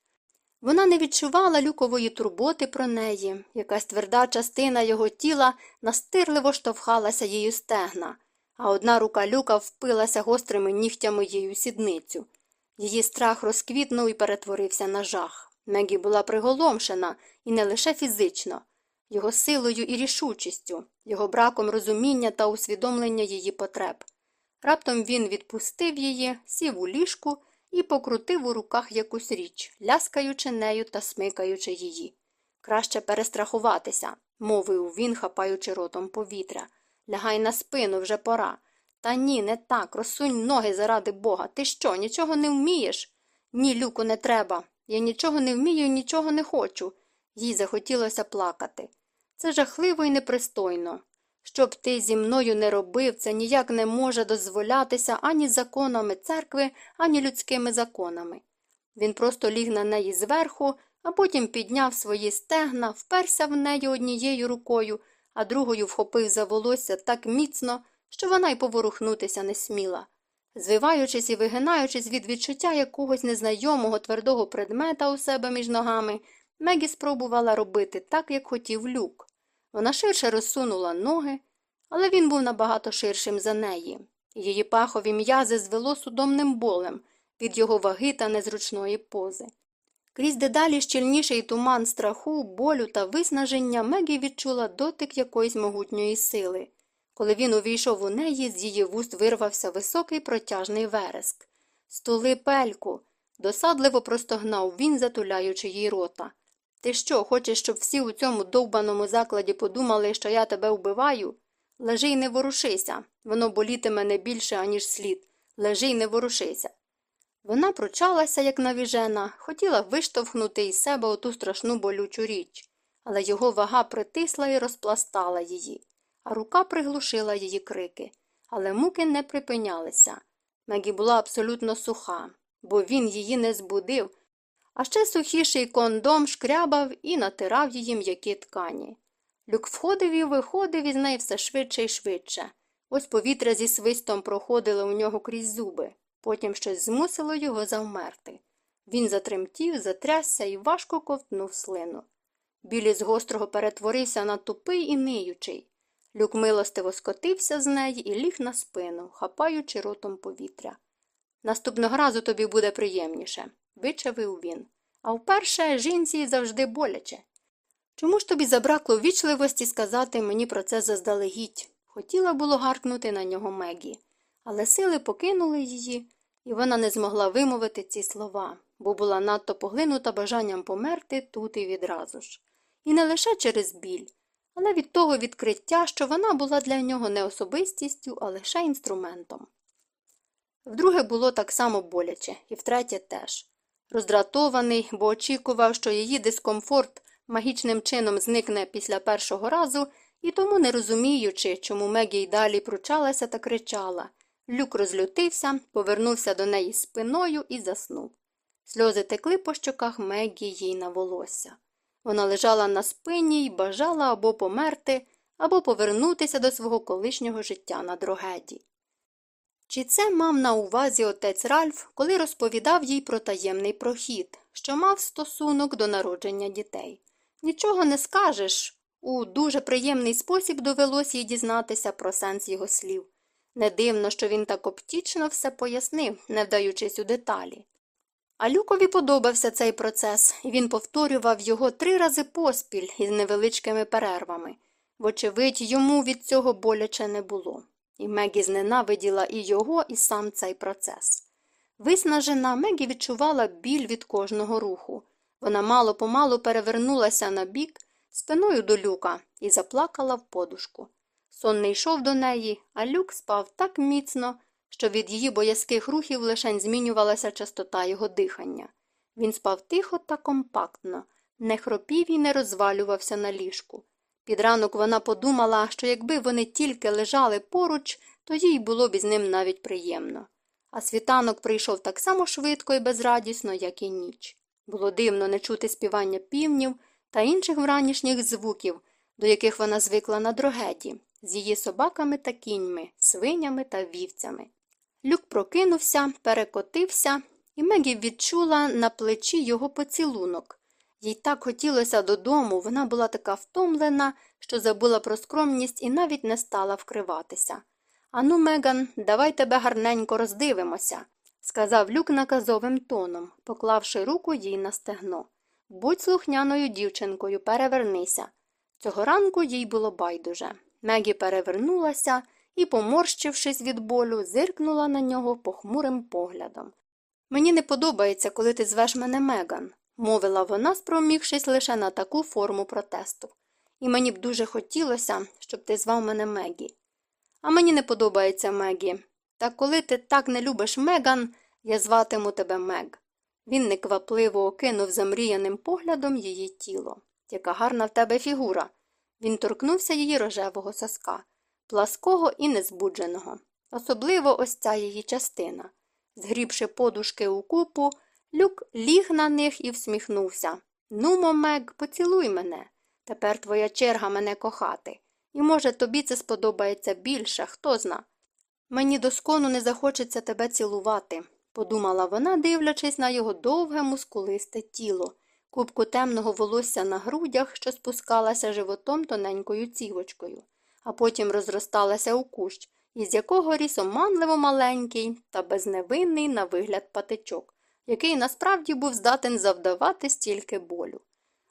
Вона не відчувала люкової турботи про неї, якась тверда частина його тіла настирливо штовхалася її стегна, а одна рука люка впилася гострими нігтями її у сідницю. Її страх розквітнув і перетворився на жах. Мегі була приголомшена і не лише фізично, його силою і рішучістю, його браком розуміння та усвідомлення її потреб. Раптом він відпустив її, сів у ліжку і покрутив у руках якусь річ, ляскаючи нею та смикаючи її. Краще перестрахуватися, мовив він, хапаючи ротом повітря. Лягай на спину вже пора. Та ні, не так, розсунь ноги заради бога. Ти що, нічого не вмієш? Ні, Люку, не треба. Я нічого не вмію і нічого не хочу. Їй захотілося плакати. Це жахливо і непристойно. Щоб ти зі мною не робив, це ніяк не може дозволятися ані законами церкви, ані людськими законами. Він просто ліг на неї зверху, а потім підняв свої стегна, вперся в неї однією рукою, а другою вхопив за волосся так міцно, що вона й поворухнутися не сміла. Звиваючись і вигинаючись від відчуття якогось незнайомого твердого предмета у себе між ногами, Мегі спробувала робити так, як хотів люк. Вона ширше розсунула ноги, але він був набагато ширшим за неї. Її пахові м'язи звело судомним болем від його ваги та незручної пози. Крізь дедалі щільніший туман страху, болю та виснаження Мегі відчула дотик якоїсь могутньої сили. Коли він увійшов у неї, з її вуст вирвався високий протяжний вереск. Стули пельку. Досадливо простогнав він, затуляючи їй рота. Ти що, хочеш, щоб всі у цьому довбаному закладі подумали, що я тебе вбиваю? Лежи й не ворушися. Воно болітиме не більше, аніж слід. Лежи й не ворушися. Вона пручалася, як навіжена, хотіла виштовхнути із себе оту страшну болючу річ, але його вага притисла і розпластала її, а рука приглушила її крики. Але муки не припинялися. Мегі була абсолютно суха, бо він її не збудив, а ще сухіший кондом шкрябав і натирав її м'які ткані. Люк входив і виходив із неї все швидше і швидше. Ось повітря зі свистом проходило у нього крізь зуби. Потім щось змусило його завмерти. Він затремтів, затрясся і важко ковтнув слину. Білі з гострого перетворився на тупий і ниючий. Люк милостиво скотився з неї і ліг на спину, хапаючи ротом повітря. Наступного разу тобі буде приємніше, вичавив він. А вперше жінці завжди боляче. Чому ж тобі забракло вічливості сказати мені про це заздалегідь? Хотіла було гаркнути на нього Мегі, але сили покинули її, і вона не змогла вимовити ці слова, бо була надто поглинута бажанням померти тут і відразу ж. І не лише через біль, але від того відкриття, що вона була для нього не особистістю, а лише інструментом. Вдруге було так само боляче, і втретє теж. Роздратований, бо очікував, що її дискомфорт магічним чином зникне після першого разу, і тому, не розуміючи, чому Мегі й далі пручалася та кричала, люк розлютився, повернувся до неї спиною і заснув. Сльози текли по щоках Мегі їй на волосся. Вона лежала на спині й бажала або померти, або повернутися до свого колишнього життя на дрогеді. Чи це мав на увазі отець Ральф, коли розповідав їй про таємний прохід, що мав стосунок до народження дітей? Нічого не скажеш. У дуже приємний спосіб довелось їй дізнатися про сенс його слів. Не дивно, що він так оптічно все пояснив, не вдаючись у деталі. А Люкові подобався цей процес, і він повторював його три рази поспіль із невеличкими перервами. Вочевидь, йому від цього боляче не було. І Мегі зненавиділа і його, і сам цей процес. Виснажена, Мегі відчувала біль від кожного руху. Вона мало помалу перевернулася на бік, спиною до люка і заплакала в подушку. Сон не йшов до неї, а люк спав так міцно, що від її боязких рухів лишень змінювалася частота його дихання. Він спав тихо та компактно, не хропів і не розвалювався на ліжку. Під ранок вона подумала, що якби вони тільки лежали поруч, то їй було б із ним навіть приємно. А світанок прийшов так само швидко і безрадісно, як і ніч. Було дивно не чути співання півнів та інших вранішніх звуків, до яких вона звикла на дрогеді, з її собаками та кіньми, свинями та вівцями. Люк прокинувся, перекотився, і Мегі відчула на плечі його поцілунок. Їй так хотілося додому, вона була така втомлена, що забула про скромність і навіть не стала вкриватися. Ану, Меган, давай тебе гарненько роздивимося, сказав люк наказовим тоном, поклавши руку їй на стегно. Будь слухняною дівчинкою, перевернися. Цього ранку їй було байдуже. Мегі перевернулася і, поморщившись від болю, зиркнула на нього похмурим поглядом. Мені не подобається, коли ти звеш мене Меган, мовила вона, спромігшись лише на таку форму протесту. І мені б дуже хотілося, щоб ти звав мене Мегі. А мені не подобається Мегі. Та коли ти так не любиш Меган, я зватиму тебе Мег. Він неквапливо окинув замріяним поглядом її тіло. Яка гарна в тебе фігура. Він торкнувся її рожевого соска, плаского і незбудженого. Особливо ось ця її частина. Згрібши подушки у купу, люк ліг на них і всміхнувся. Нумо, Мег, поцілуй мене. Тепер твоя черга мене кохати. І, може, тобі це сподобається більше, хто зна. Мені доскону не захочеться тебе цілувати, подумала вона, дивлячись на його довге мускулисте тіло, кубку темного волосся на грудях, що спускалася животом тоненькою цівочкою, а потім розросталася у кущ, із якого ріс оманливо маленький та безневинний на вигляд патичок, який насправді був здатен завдавати стільки болю.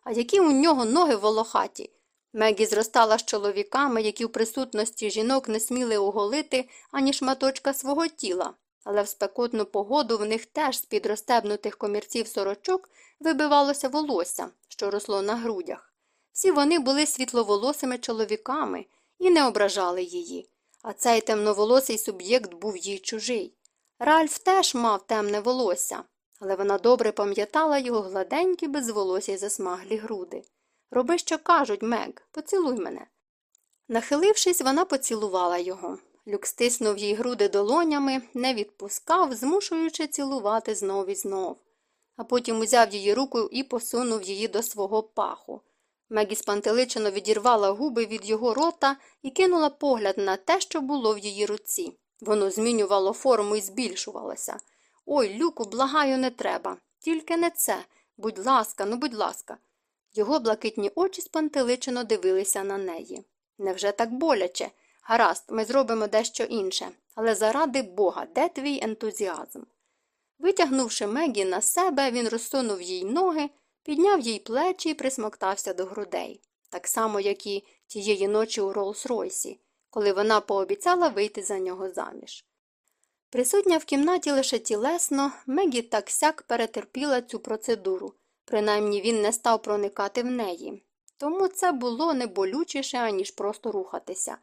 А які у нього ноги волохаті. Мегі зростала з чоловіками, які в присутності жінок не сміли оголити ані шматочка свого тіла, але в спекотну погоду в них теж з під розстебнутих комірців сорочок вибивалося волосся, що росло на грудях. Всі вони були світловолосими чоловіками і не ображали її, а цей темноволосий суб'єкт був їй чужий. Ральф теж мав темне волосся, але вона добре пам'ятала його гладенькі безволосі засмаглі груди. Роби, що кажуть, Мег, поцілуй мене. Нахилившись, вона поцілувала його. Люк стиснув їй груди долонями, не відпускав, змушуючи цілувати знов і знов. А потім узяв її руку і посунув її до свого паху. Мегі спантеличено відірвала губи від його рота і кинула погляд на те, що було в її руці. Воно змінювало форму і збільшувалося. Ой, Люку, благаю, не треба. Тільки не це. Будь ласка, ну будь ласка. Його блакитні очі спантеличено дивилися на неї. Невже так боляче? Гаразд, ми зробимо дещо інше, але заради Бога, де твій ентузіазм? Витягнувши Мегі на себе, він розсунув їй ноги, підняв їй плечі і присмоктався до грудей, так само, як і тієї ночі у Роллс-Ройсі, коли вона пообіцяла вийти за нього заміж. Присутня в кімнаті лише тілесно, Мегі так сяк перетерпіла цю процедуру. Принаймні він не став проникати в неї. Тому це було не болючіше, аніж просто рухатися.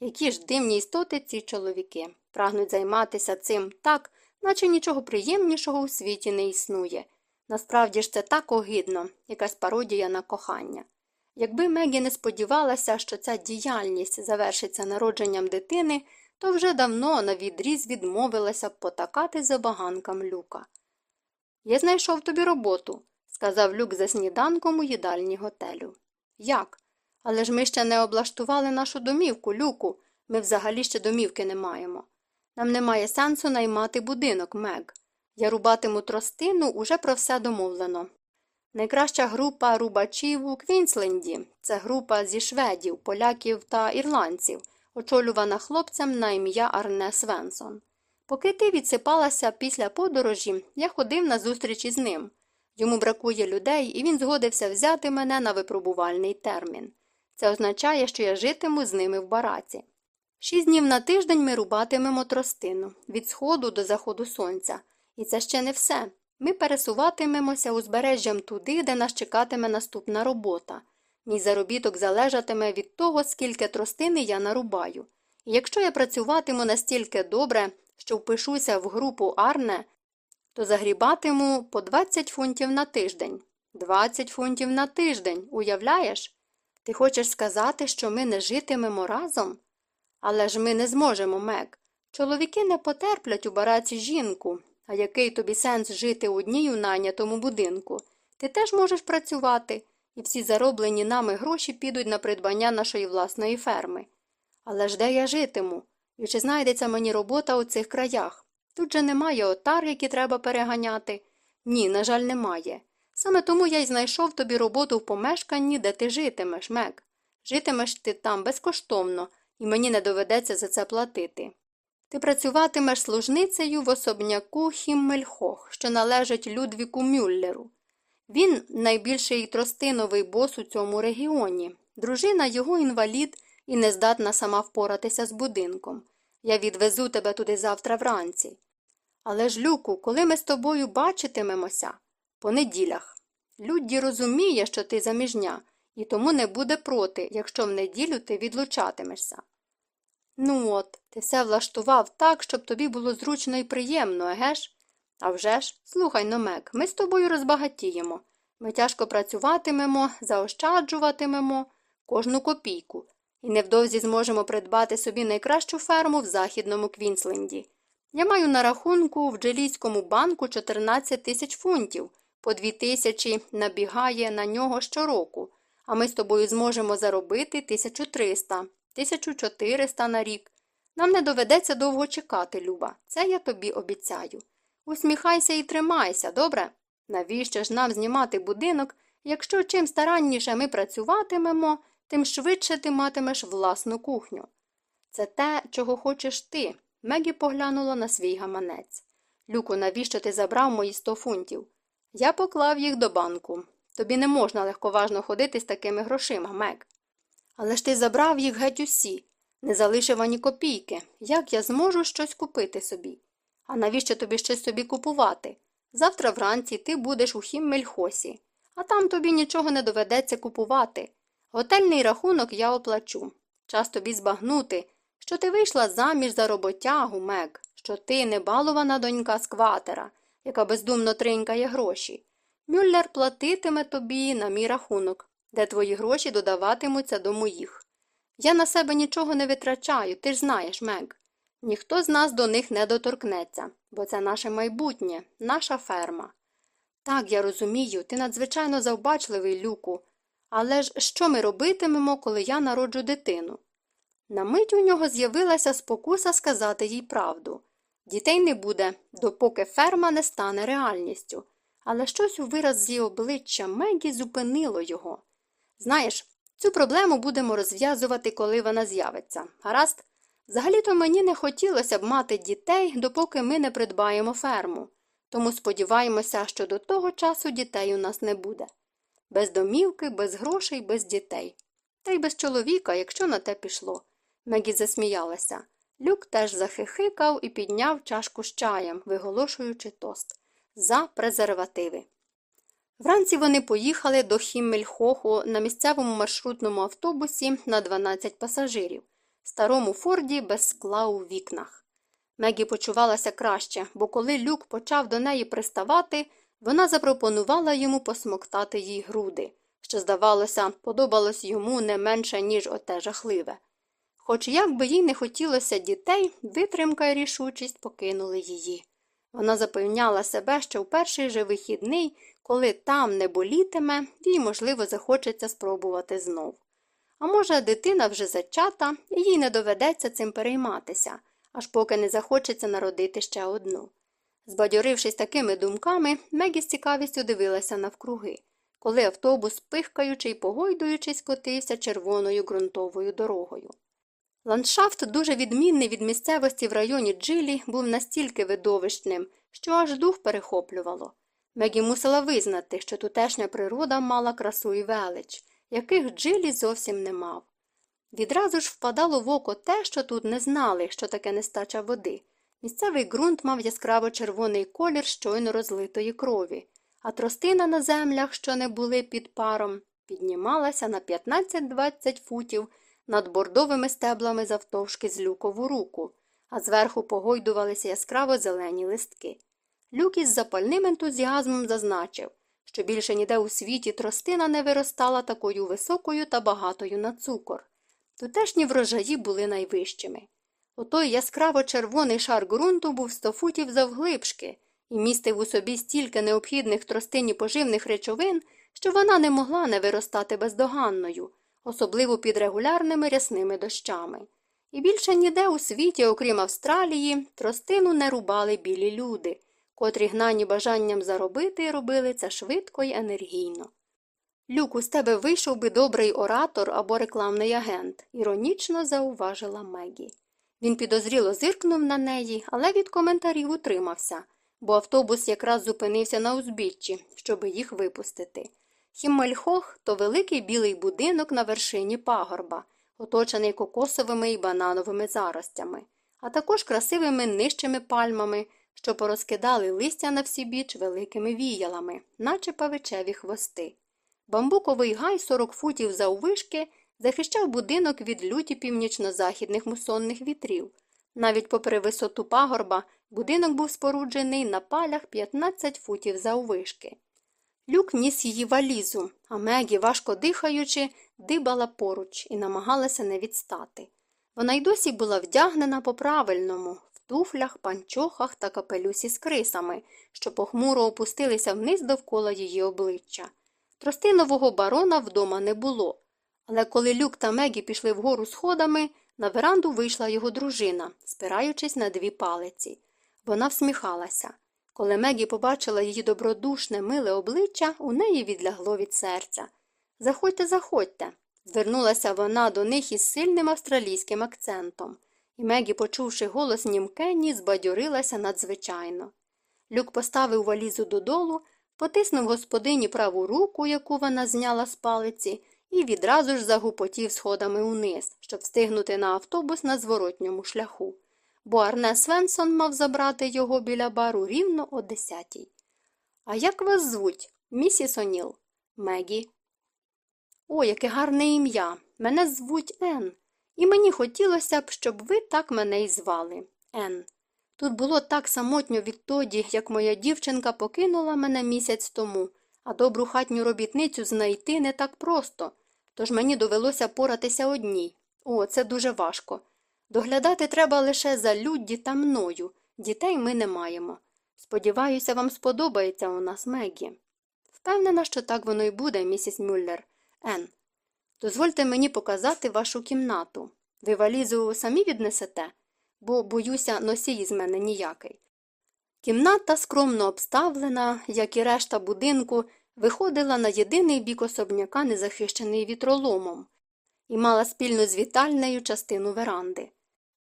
Які ж дивні істоти ці чоловіки прагнуть займатися цим так, наче нічого приємнішого у світі не існує. Насправді ж це так огидно, якась пародія на кохання. Якби Мегі не сподівалася, що ця діяльність завершиться народженням дитини, то вже давно на відріз відмовилася потакати забаганкам люка. Я знайшов тобі роботу, сказав люк за сніданком у їдальні готелю. Як? Але ж ми ще не облаштували нашу домівку, люку. Ми взагалі ще домівки не маємо. Нам немає сенсу наймати будинок, Мег. Я рубатиму тростину, уже про все домовлено. Найкраща група рубачів у Квінсленді це група зі шведів, поляків та ірландців, очолювана хлопцем на ім'я Арне Свенсон. Поки ти відсипалася після подорожі, я ходив на зустрічі з ним. Йому бракує людей, і він згодився взяти мене на випробувальний термін. Це означає, що я житиму з ними в бараці. Шість днів на тиждень ми рубатимемо тростину від сходу до заходу сонця. І це ще не все. Ми пересуватимемося узбережжям туди, де нас чекатиме наступна робота. Мій заробіток залежатиме від того, скільки тростини я нарубаю. І якщо я працюватиму настільки добре, що впишуся в групу Арне, то загрібатиму по 20 фунтів на тиждень. Двадцять фунтів на тиждень, уявляєш? Ти хочеш сказати, що ми не житимемо разом? Але ж ми не зможемо, Мек. Чоловіки не потерплять у бараці жінку. А який тобі сенс жити одній у найнятому будинку? Ти теж можеш працювати, і всі зароблені нами гроші підуть на придбання нашої власної ферми. Але ж де я житиму? І чи знайдеться мені робота у цих краях? Тут же немає отар, які треба переганяти. Ні, на жаль, немає. Саме тому я й знайшов тобі роботу в помешканні, де ти житимеш, Мек. Житимеш ти там безкоштовно, і мені не доведеться за це платити. Ти працюватимеш служницею в особняку Хіммельхох, що належить Людвіку Мюллеру. Він найбільший тростиновий бос у цьому регіоні. Дружина його інвалід і не здатна сама впоратися з будинком. Я відвезу тебе туди завтра вранці. Але ж, Люку, коли ми з тобою бачитимемося? По неділях. Людді розуміє, що ти заміжня, і тому не буде проти, якщо в неділю ти відлучатимешся. Ну от, ти все влаштував так, щоб тобі було зручно і приємно, еге ж? А вже ж, слухай, Номек, ми з тобою розбагатіємо. Ми тяжко працюватимемо, заощаджуватимемо кожну копійку, і невдовзі зможемо придбати собі найкращу ферму в Західному Квінсленді. Я маю на рахунку в Джелійському банку 14 тисяч фунтів, по дві тисячі набігає на нього щороку, а ми з тобою зможемо заробити 1300, 1400 на рік. Нам не доведеться довго чекати, Люба, це я тобі обіцяю. Усміхайся і тримайся, добре? Навіщо ж нам знімати будинок, якщо чим старанніше ми працюватимемо, тим швидше ти матимеш власну кухню. Це те, чого хочеш ти. Мегі поглянула на свій гаманець. Люку, навіщо ти забрав мої сто фунтів? Я поклав їх до банку. Тобі не можна легковажно ходити з такими грошима, Мек. Але ж ти забрав їх геть усі, не залишив ані копійки. Як я зможу щось купити собі? А навіщо тобі щось собі купувати? Завтра вранці ти будеш у хіммельхосі, а там тобі нічого не доведеться купувати. Готельний рахунок я оплачу. Час тобі збагнути, що ти вийшла заміж за роботягу, Мек, що ти не балована донька скватера, яка бездумно тринькає гроші. Мюллер платитиме тобі на мій рахунок, де твої гроші додаватимуться до моїх. Я на себе нічого не витрачаю, ти ж знаєш, Мек. Ніхто з нас до них не доторкнеться, бо це наше майбутнє, наша ферма. Так, я розумію, ти надзвичайно завбачливий, Люку. Але ж що ми робитимемо, коли я народжу дитину? На мить у нього з'явилася спокуса сказати їй правду. Дітей не буде, допоки ферма не стане реальністю. Але щось у виразі обличчя Мегі зупинило його. Знаєш, цю проблему будемо розв'язувати, коли вона з'явиться. Гаразд? Взагалі-то мені не хотілося б мати дітей, допоки ми не придбаємо ферму. Тому сподіваємося, що до того часу дітей у нас не буде. Без домівки, без грошей, без дітей. Та й без чоловіка, якщо на те пішло. Мегі засміялася. Люк теж захихикав і підняв чашку з чаєм, виголошуючи тост за презервативи. Вранці вони поїхали до Хіммельхоху на місцевому маршрутному автобусі на 12 пасажирів, старому Форді без скла у вікнах. Мегі почувалася краще, бо коли люк почав до неї приставати, вона запропонувала йому посмоктати їй груди, що, здавалося, подобалось йому не менше, ніж оте жахливе. Хоч як би їй не хотілося дітей, витримка і рішучість покинули її. Вона запевняла себе, що в перший же вихідний, коли там не болітиме, їй, можливо, захочеться спробувати знов. А може, дитина вже зачата, і їй не доведеться цим перейматися, аж поки не захочеться народити ще одну. Збадьорившись такими думками, Мегі з цікавістю дивилася навкруги, коли автобус, пихкаючи й погойдуючись, котився червоною ґрунтовою дорогою. Ландшафт, дуже відмінний від місцевості в районі Джилі, був настільки видовищним, що аж дух перехоплювало. Мегі мусила визнати, що тутешня природа мала красу і велич, яких Джилі зовсім не мав. Відразу ж впадало в око те, що тут не знали, що таке нестача води. Місцевий ґрунт мав яскраво червоний колір щойно розлитої крові, а тростина на землях, що не були під паром, піднімалася на 15-20 футів над бордовими стеблами завтовшки з люкову руку, а зверху погойдувалися яскраво зелені листки. Люк із запальним ентузіазмом зазначив, що більше ніде у світі тростина не виростала такою високою та багатою на цукор. Тутешні врожаї були найвищими. Отой яскраво червоний шар ґрунту був сто футів завглибшки і містив у собі стільки необхідних тростині поживних речовин, що вона не могла не виростати бездоганною, особливо під регулярними рясними дощами. І більше ніде у світі, окрім Австралії, тростину не рубали білі люди, котрі гнані бажанням заробити робили це швидко й енергійно. Люк, з тебе вийшов би добрий оратор або рекламний агент, іронічно зауважила Мегі. Він підозріло зиркнув на неї, але від коментарів утримався, бо автобус якраз зупинився на узбіччі, щоби їх випустити. Хіммельхох то великий білий будинок на вершині пагорба, оточений кокосовими і банановими заростями, а також красивими нижчими пальмами, що порозкидали листя на всі біч великими віялами, наче павичеві хвости. Бамбуковий гай 40 футів заввишки захищав будинок від люті північно-західних мусонних вітрів. Навіть попри висоту пагорба, будинок був споруджений на палях 15 футів заввишки. Люк ніс її валізу, а Мегі, важко дихаючи, дибала поруч і намагалася не відстати. Вона й досі була вдягнена по правильному, туфлях, панчохах та капелюсі з крисами, що похмуро опустилися вниз довкола її обличчя. Тростинового барона вдома не було. Але коли Люк та Мегі пішли вгору сходами, на веранду вийшла його дружина, спираючись на дві палиці. Вона всміхалася. Коли Мегі побачила її добродушне, миле обличчя, у неї відлягло від серця. Заходьте, заходьте. Звернулася вона до них із сильним австралійським акцентом, і Мегі, почувши голос німкенні, збадьорилася надзвичайно. Люк поставив валізу додолу, потиснув господині праву руку, яку вона зняла з палиці, і відразу ж загупотів сходами униз, щоб встигнути на автобус на зворотньому шляху. Бо Арне Свенсон мав забрати його біля бару рівно о десятій. А як вас звуть, місіс Оніл? Мегі. О, яке гарне ім'я. Мене звуть Ен. І мені хотілося б, щоб ви так мене й звали. Ен. Тут було так самотньо відтоді, як моя дівчинка покинула мене місяць тому, а добру хатню робітницю знайти не так просто. Тож мені довелося поратися одній. О, це дуже важко. Доглядати треба лише за Людді та мною. Дітей ми не маємо. Сподіваюся, вам сподобається у нас Мегі. Впевнена, що так воно й буде, місіс Мюллер. Ен. Дозвольте мені показати вашу кімнату. Ви валізу самі віднесете, бо, боюся, носій з мене ніякий. Кімната, скромно обставлена, як і решта будинку, виходила на єдиний бік особняка, незахищений вітроломом, і мала спільну з вітальнею частину веранди.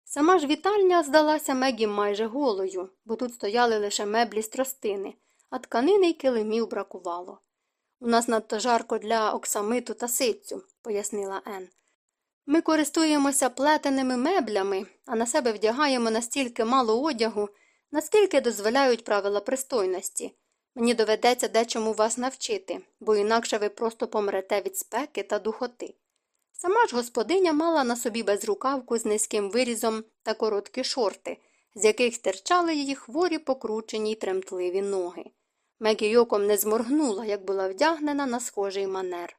Сама ж вітальня здалася Мегі майже голою, бо тут стояли лише меблі з тростини, а тканини й килимів бракувало. У нас надто жарко для оксамиту та ситцю, пояснила Ен. Ми користуємося плетеними меблями, а на себе вдягаємо настільки мало одягу, наскільки дозволяють правила пристойності. Мені доведеться дечому вас навчити, бо інакше ви просто помрете від спеки та духоти. Сама ж господиня мала на собі безрукавку з низьким вирізом та короткі шорти, з яких стирчали її хворі покручені й тремтливі ноги. Мегі йоком не зморгнула, як була вдягнена на схожий манер.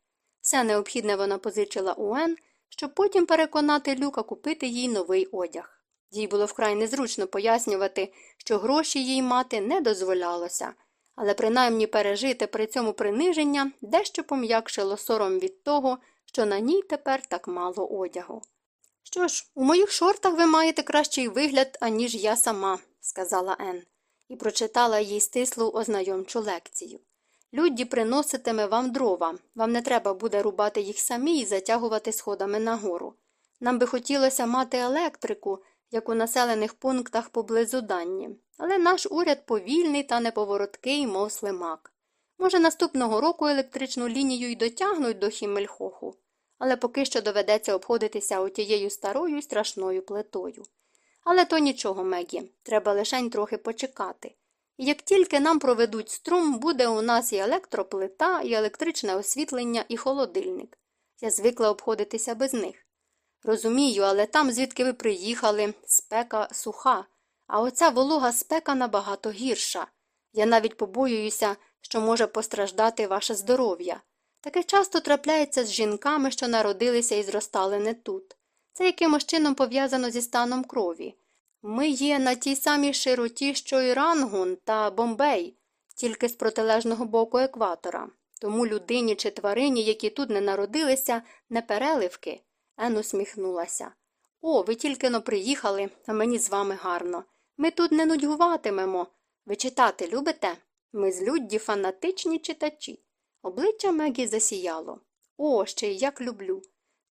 Все необхідне вона позичила у Ен, щоб потім переконати люка купити їй новий одяг. Їй було вкрай незручно пояснювати, що гроші їй мати не дозволялося, але принаймні пережити при цьому приниження дещо пом'якшило сором від того, що на ній тепер так мало одягу. Що ж, у моїх шортах ви маєте кращий вигляд, аніж я сама, сказала Ен, і прочитала їй стислу ознайомчу лекцію. Людді приноситиме вам дрова, вам не треба буде рубати їх самі і затягувати сходами нагору. Нам би хотілося мати електрику, як у населених пунктах поблизу Данні, але наш уряд повільний та неповороткий, мов слимак. Може, наступного року електричну лінію й дотягнуть до Хіммельхоху, але поки що доведеться обходитися отією старою й страшною плитою. Але то нічого, Мегі, треба лишень трохи почекати. Як тільки нам проведуть струм, буде у нас і електроплита, і електричне освітлення, і холодильник. Я звикла обходитися без них. Розумію, але там, звідки ви приїхали, спека суха, а оця волога спека набагато гірша. Я навіть побоююся, що може постраждати ваше здоров'я. Таке часто трапляється з жінками, що народилися і зростали не тут. Це якимось чином пов'язано зі станом крові. Ми є на тій самій широті, що і Рангун та Бомбей, тільки з протилежного боку екватора. Тому людині чи тварині, які тут не народилися, не переливки. Ен усміхнулася. О, ви тільки но приїхали, а мені з вами гарно. Ми тут не нудьгуватимемо. Ви читати любите? Ми з людді фанатичні читачі. Обличчя Мегі засіяло. О, ще й як люблю.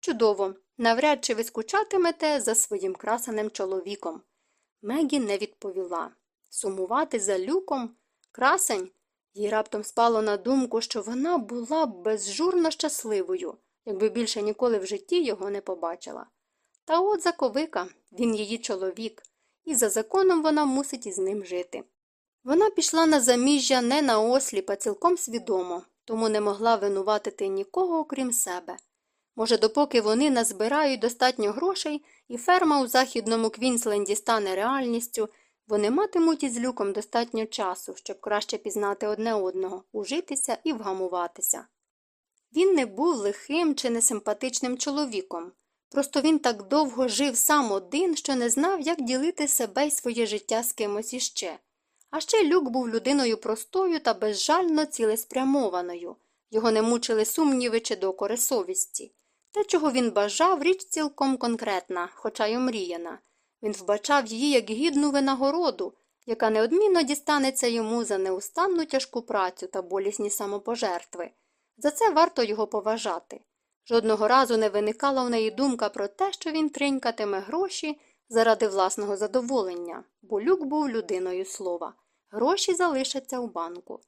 Чудово, навряд чи ви скучатимете за своїм красаним чоловіком. Мегі не відповіла. Сумувати за люком? Красень? Їй раптом спало на думку, що вона була б безжурно щасливою, якби більше ніколи в житті його не побачила. Та от заковика, він її чоловік, і за законом вона мусить із ним жити. Вона пішла на заміжжя не наосліп, цілком свідомо, тому не могла винуватити нікого, окрім себе. Може, допоки вони назбирають достатньо грошей, і ферма у західному Квінсленді стане реальністю, вони матимуть із Люком достатньо часу, щоб краще пізнати одне одного, ужитися і вгамуватися. Він не був лихим чи несимпатичним чоловіком. Просто він так довго жив сам один, що не знав, як ділити себе й своє життя з кимось іще. А ще люк був людиною простою та безжально цілеспрямованою. Його не мучили сумніви чи докори совісті. Те, чого він бажав, річ цілком конкретна, хоча й омріяна. Він вбачав її як гідну винагороду, яка неодмінно дістанеться йому за неустанну тяжку працю та болісні самопожертви. За це варто його поважати. Жодного разу не виникала в неї думка про те, що він тринькатиме гроші заради власного задоволення, бо люк був людиною слова. Гроші залишаться у банку.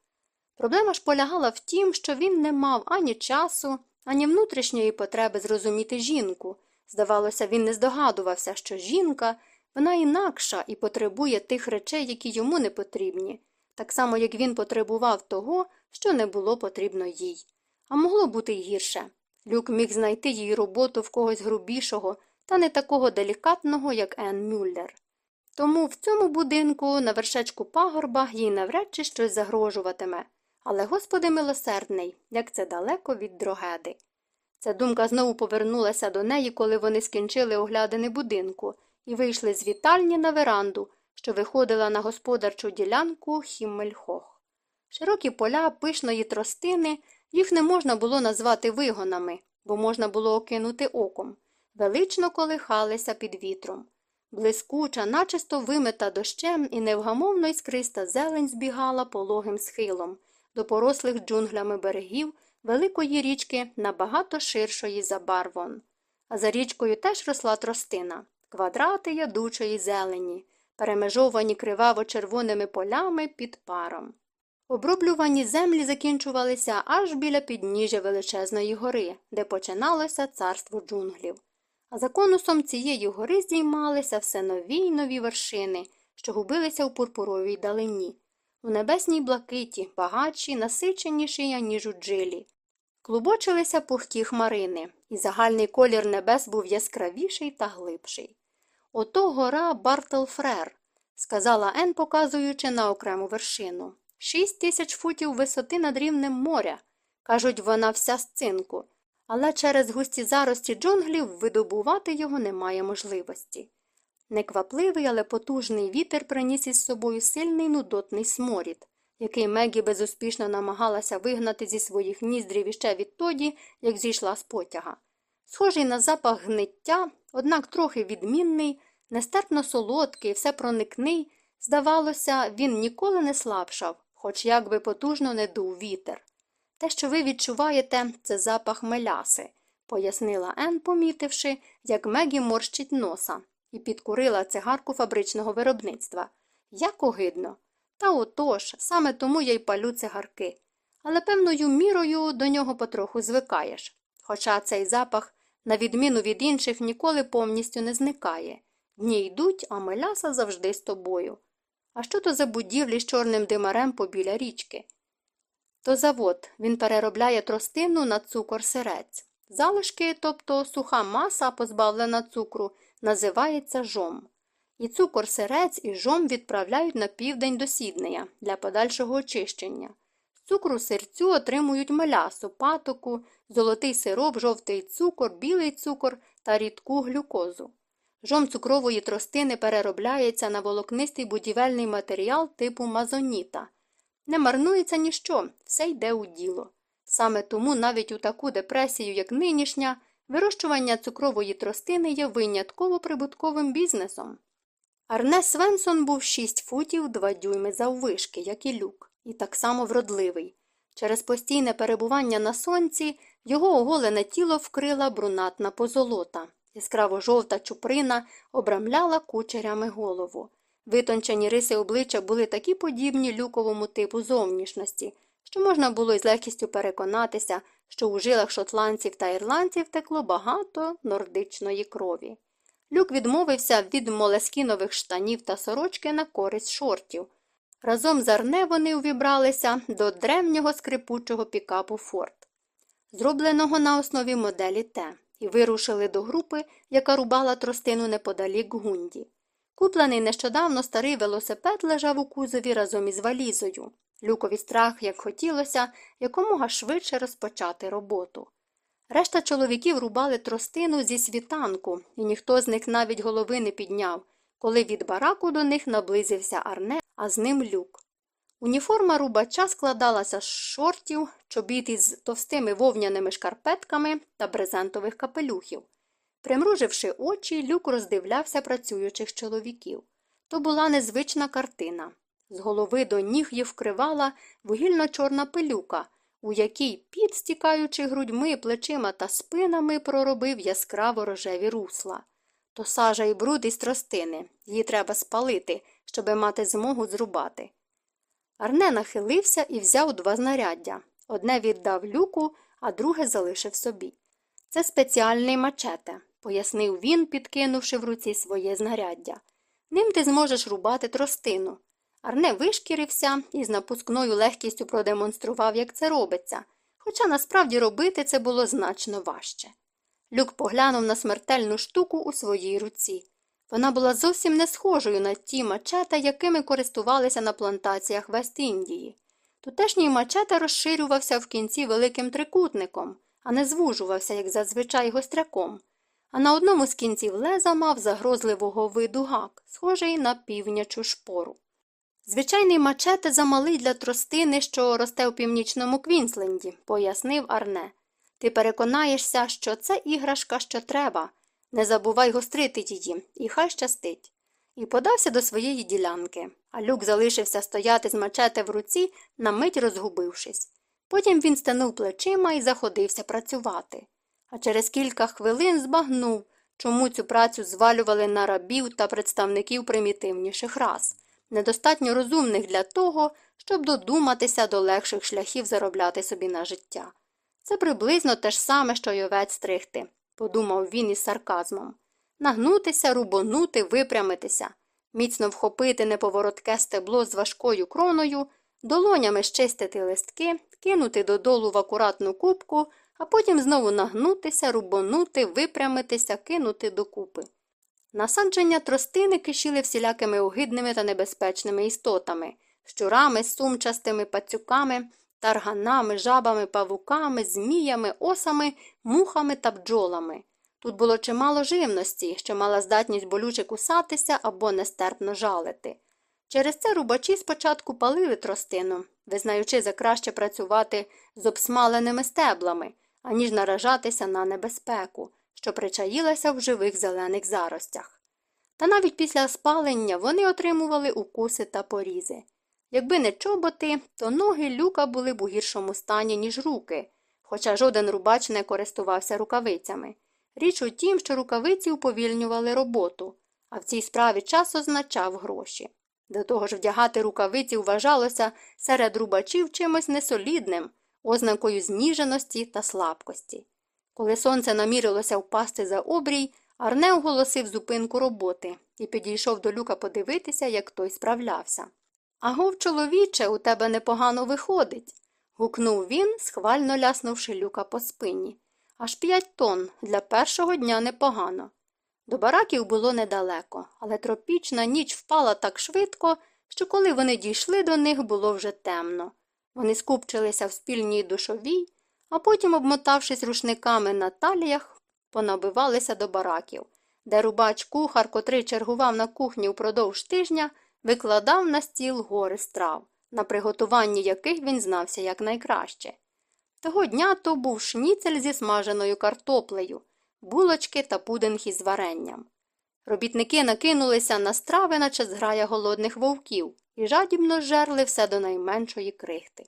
Проблема ж полягала в тім, що він не мав ані часу, ані внутрішньої потреби зрозуміти жінку. Здавалося, він не здогадувався, що жінка вона інакша і потребує тих речей, які йому не потрібні, так само, як він потребував того, що не було потрібно їй. А могло бути й гірше. Люк міг знайти їй роботу в когось грубішого та не такого делікатного, як Ен Мюллер. Тому в цьому будинку на вершечку пагорба їй навряд чи щось загрожуватиме. Але, господи милосердний, як це далеко від дрогеди. Ця думка знову повернулася до неї, коли вони скінчили оглядини будинку і вийшли з вітальні на веранду, що виходила на господарчу ділянку Хіммельхох. Широкі поля пишної тростини, їх не можна було назвати вигонами, бо можна було окинути оком, велично колихалися під вітром. Блискуча, начисто вимита дощем і невгамовно іскриста зелень збігала пологим схилом до порослих джунглями берегів великої річки набагато ширшої за барвон. А за річкою теж росла тростина, квадрати ядучої зелені, перемежовані криваво червоними полями під паром. Оброблювані землі закінчувалися аж біля підніжжя величезної гори, де починалося царство джунглів. А за конусом цієї гори здіймалися все нові й нові вершини, що губилися у пурпуровій далині, у небесній блакиті, багатші, насиченіші, ніж у джилі. Клубочилися пухкі хмарини, і загальний колір небес був яскравіший та глибший. Ото гора Бартелфрер, сказала Ен, показуючи на окрему вершину. Шість тисяч футів висоти над рівнем моря. Кажуть, вона вся з цинку, але через густі зарості джунглів видобувати його немає можливості. Неквапливий, але потужний вітер приніс із собою сильний нудотний сморід, який Мегі безуспішно намагалася вигнати зі своїх ніздрів іще відтоді, як зійшла з потяга. Схожий на запах гниття, однак трохи відмінний, нестерпно солодкий, всепроникний, здавалося, він ніколи не слабшав, хоч як би потужно не дув вітер. Те, що ви відчуваєте, це запах меляси, пояснила Ен, помітивши, як Мегі морщить носа, і підкурила цигарку фабричного виробництва. Як огидно. Та отож, саме тому я й палю цигарки. Але певною мірою до нього потроху звикаєш. Хоча цей запах, на відміну від інших, ніколи повністю не зникає. Дні йдуть, а меляса завжди з тобою. А що то за будівлі з чорним димарем побіля річки? То завод він переробляє тростину на цукор сирець. Залишки, тобто суха маса, позбавлена цукру, називається жом. І цукор сирець і жом відправляють на південь до Сіднея для подальшого очищення. З цукру сирцю отримують мелясу, патоку, золотий сироп, жовтий цукор, білий цукор та рідку глюкозу. Жом цукрової тростини переробляється на волокнистий будівельний матеріал типу мазоніта. Не марнується ніщо, все йде у діло. Саме тому навіть у таку депресію, як нинішня, вирощування цукрової тростини є винятково прибутковим бізнесом. Арне Свенсон був 6 футів 2 дюйми заввишки, як і люк, і так само вродливий. Через постійне перебування на сонці його оголене тіло вкрила брунатна позолота. Яскраво жовта чуприна обрамляла кучерями голову. Витончені риси обличчя були такі подібні люковому типу зовнішності, що можна було із легкістю переконатися, що у жилах шотландців та ірландців текло багато нордичної крові. Люк відмовився від молескінових штанів та сорочки на користь шортів. Разом з Арне вони увібралися до древнього скрипучого пікапу Форд, зробленого на основі моделі Т, і вирушили до групи, яка рубала тростину неподалік Гунді. Куплений нещодавно старий велосипед лежав у кузові разом із валізою. Люкові страх, як хотілося, якомога швидше розпочати роботу. Решта чоловіків рубали тростину зі світанку, і ніхто з них навіть голови не підняв, коли від бараку до них наблизився Арне, а з ним люк. Уніформа рубача складалася з шортів, чобіт із товстими вовняними шкарпетками та брезентових капелюхів. Примруживши очі, люк роздивлявся працюючих чоловіків. То була незвична картина. З голови до ніг їх вкривала вугільно-чорна пилюка, у якій під, стікаючи грудьми, плечима та спинами, проробив яскраво рожеві русла. То сажа і бруд із тростини. Її треба спалити, щоби мати змогу зрубати. Арне нахилився і взяв два знаряддя. Одне віддав люку, а друге залишив собі. Це спеціальний мачете, пояснив він, підкинувши в руці своє знаряддя. Ним ти зможеш рубати тростину. Арне вишкірився і з напускною легкістю продемонстрував, як це робиться, хоча насправді робити це було значно важче. Люк поглянув на смертельну штуку у своїй руці. Вона була зовсім не схожою на ті мачета, якими користувалися на плантаціях Вест-Індії. Тутешній мачета розширювався в кінці великим трикутником, а не звужувався, як зазвичай гостряком. А на одному з кінців леза мав загрозливого виду гак, схожий на півнячу шпору. Звичайний мачете замалий для тростини, що росте у північному Квінсленді, пояснив Арне. Ти переконаєшся, що це іграшка, що треба. Не забувай гострити її, і хай щастить. І подався до своєї ділянки, а Люк залишився стояти з мачете в руці, на мить розгубившись. Потім він стенув плечима і заходився працювати. А через кілька хвилин збагнув, чому цю працю звалювали на рабів та представників примітивніших рас, недостатньо розумних для того, щоб додуматися до легших шляхів заробляти собі на життя. Це приблизно те ж саме, що й овець стригти, подумав він із сарказмом. Нагнутися, рубонути, випрямитися, міцно вхопити неповоротке стебло з важкою кроною, долонями щистити листки, кинути додолу в акуратну кубку, а потім знову нагнутися, рубонути, випрямитися, кинути докупи. Насадження тростини кишіли всілякими огидними та небезпечними істотами, щурами, сумчастими пацюками, тарганами, жабами, павуками, зміями, осами, мухами та бджолами. Тут було чимало живності, що мала здатність болюче кусатися або нестерпно жалити. Через це рубачі спочатку палили тростину, визнаючи за краще працювати з обсмаленими стеблами, аніж наражатися на небезпеку, що причаїлася в живих зелених заростях. Та навіть після спалення вони отримували укуси та порізи. Якби не чоботи, то ноги люка були б у гіршому стані, ніж руки, хоча жоден рубач не користувався рукавицями. Річ у тім, що рукавиці уповільнювали роботу, а в цій справі час означав гроші. До того ж, вдягати рукавиці вважалося серед рубачів чимось несолідним, ознакою зніженості та слабкості. Коли сонце намірилося впасти за обрій, Арне оголосив зупинку роботи і підійшов до люка подивитися, як той справлявся. Агов, чоловіче, у тебе непогано виходить. гукнув він, схвально ляснувши люка по спині. Аж п'ять тонн для першого дня непогано. До бараків було недалеко, але тропічна ніч впала так швидко, що коли вони дійшли до них, було вже темно. Вони скупчилися в спільній душовій, а потім, обмотавшись рушниками на таліях, понабивалися до бараків, де рубач кухар, котрий чергував на кухні упродовж тижня, викладав на стіл гори страв, на приготуванні яких він знався якнайкраще. Того дня то був шніцель зі смаженою картоплею, булочки та пудинг із варенням. Робітники накинулися на страви, наче зграя голодних вовків, і жадібно жерли все до найменшої крихти.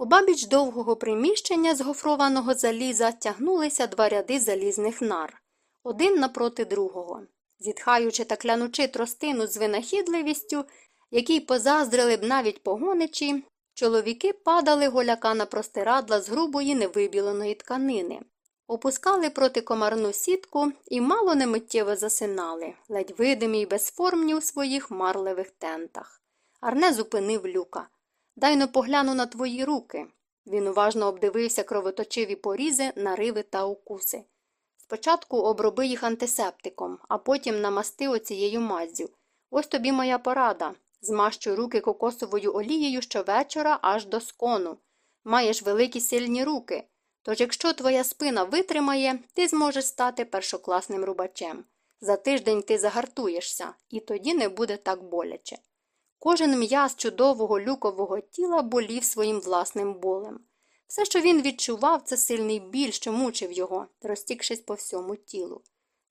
У бабіч довгого приміщення з гофрованого заліза тягнулися два ряди залізних нар, один напроти другого. Зітхаючи та клянучи тростину з винахідливістю, якій позаздрили б навіть погоничі, чоловіки падали голяка на простирадла з грубої невибіленої тканини, опускали протикомарну сітку і мало не миттєво засинали, ледь видимі й безформні у своїх марливих тентах. Арне зупинив люка. Дай но погляну на твої руки. Він уважно обдивився кровоточиві порізи, нариви та укуси. Спочатку оброби їх антисептиком, а потім намасти оцією маззю. Ось тобі моя порада. Змащуй руки кокосовою олією щовечора аж до скону. Маєш великі сильні руки. Тож, якщо твоя спина витримає, ти зможеш стати першокласним рубачем. За тиждень ти загартуєшся, і тоді не буде так боляче. Кожен м'яз чудового люкового тіла болів своїм власним болем. Все, що він відчував, це сильний біль, що мучив його, розтікшись по всьому тілу.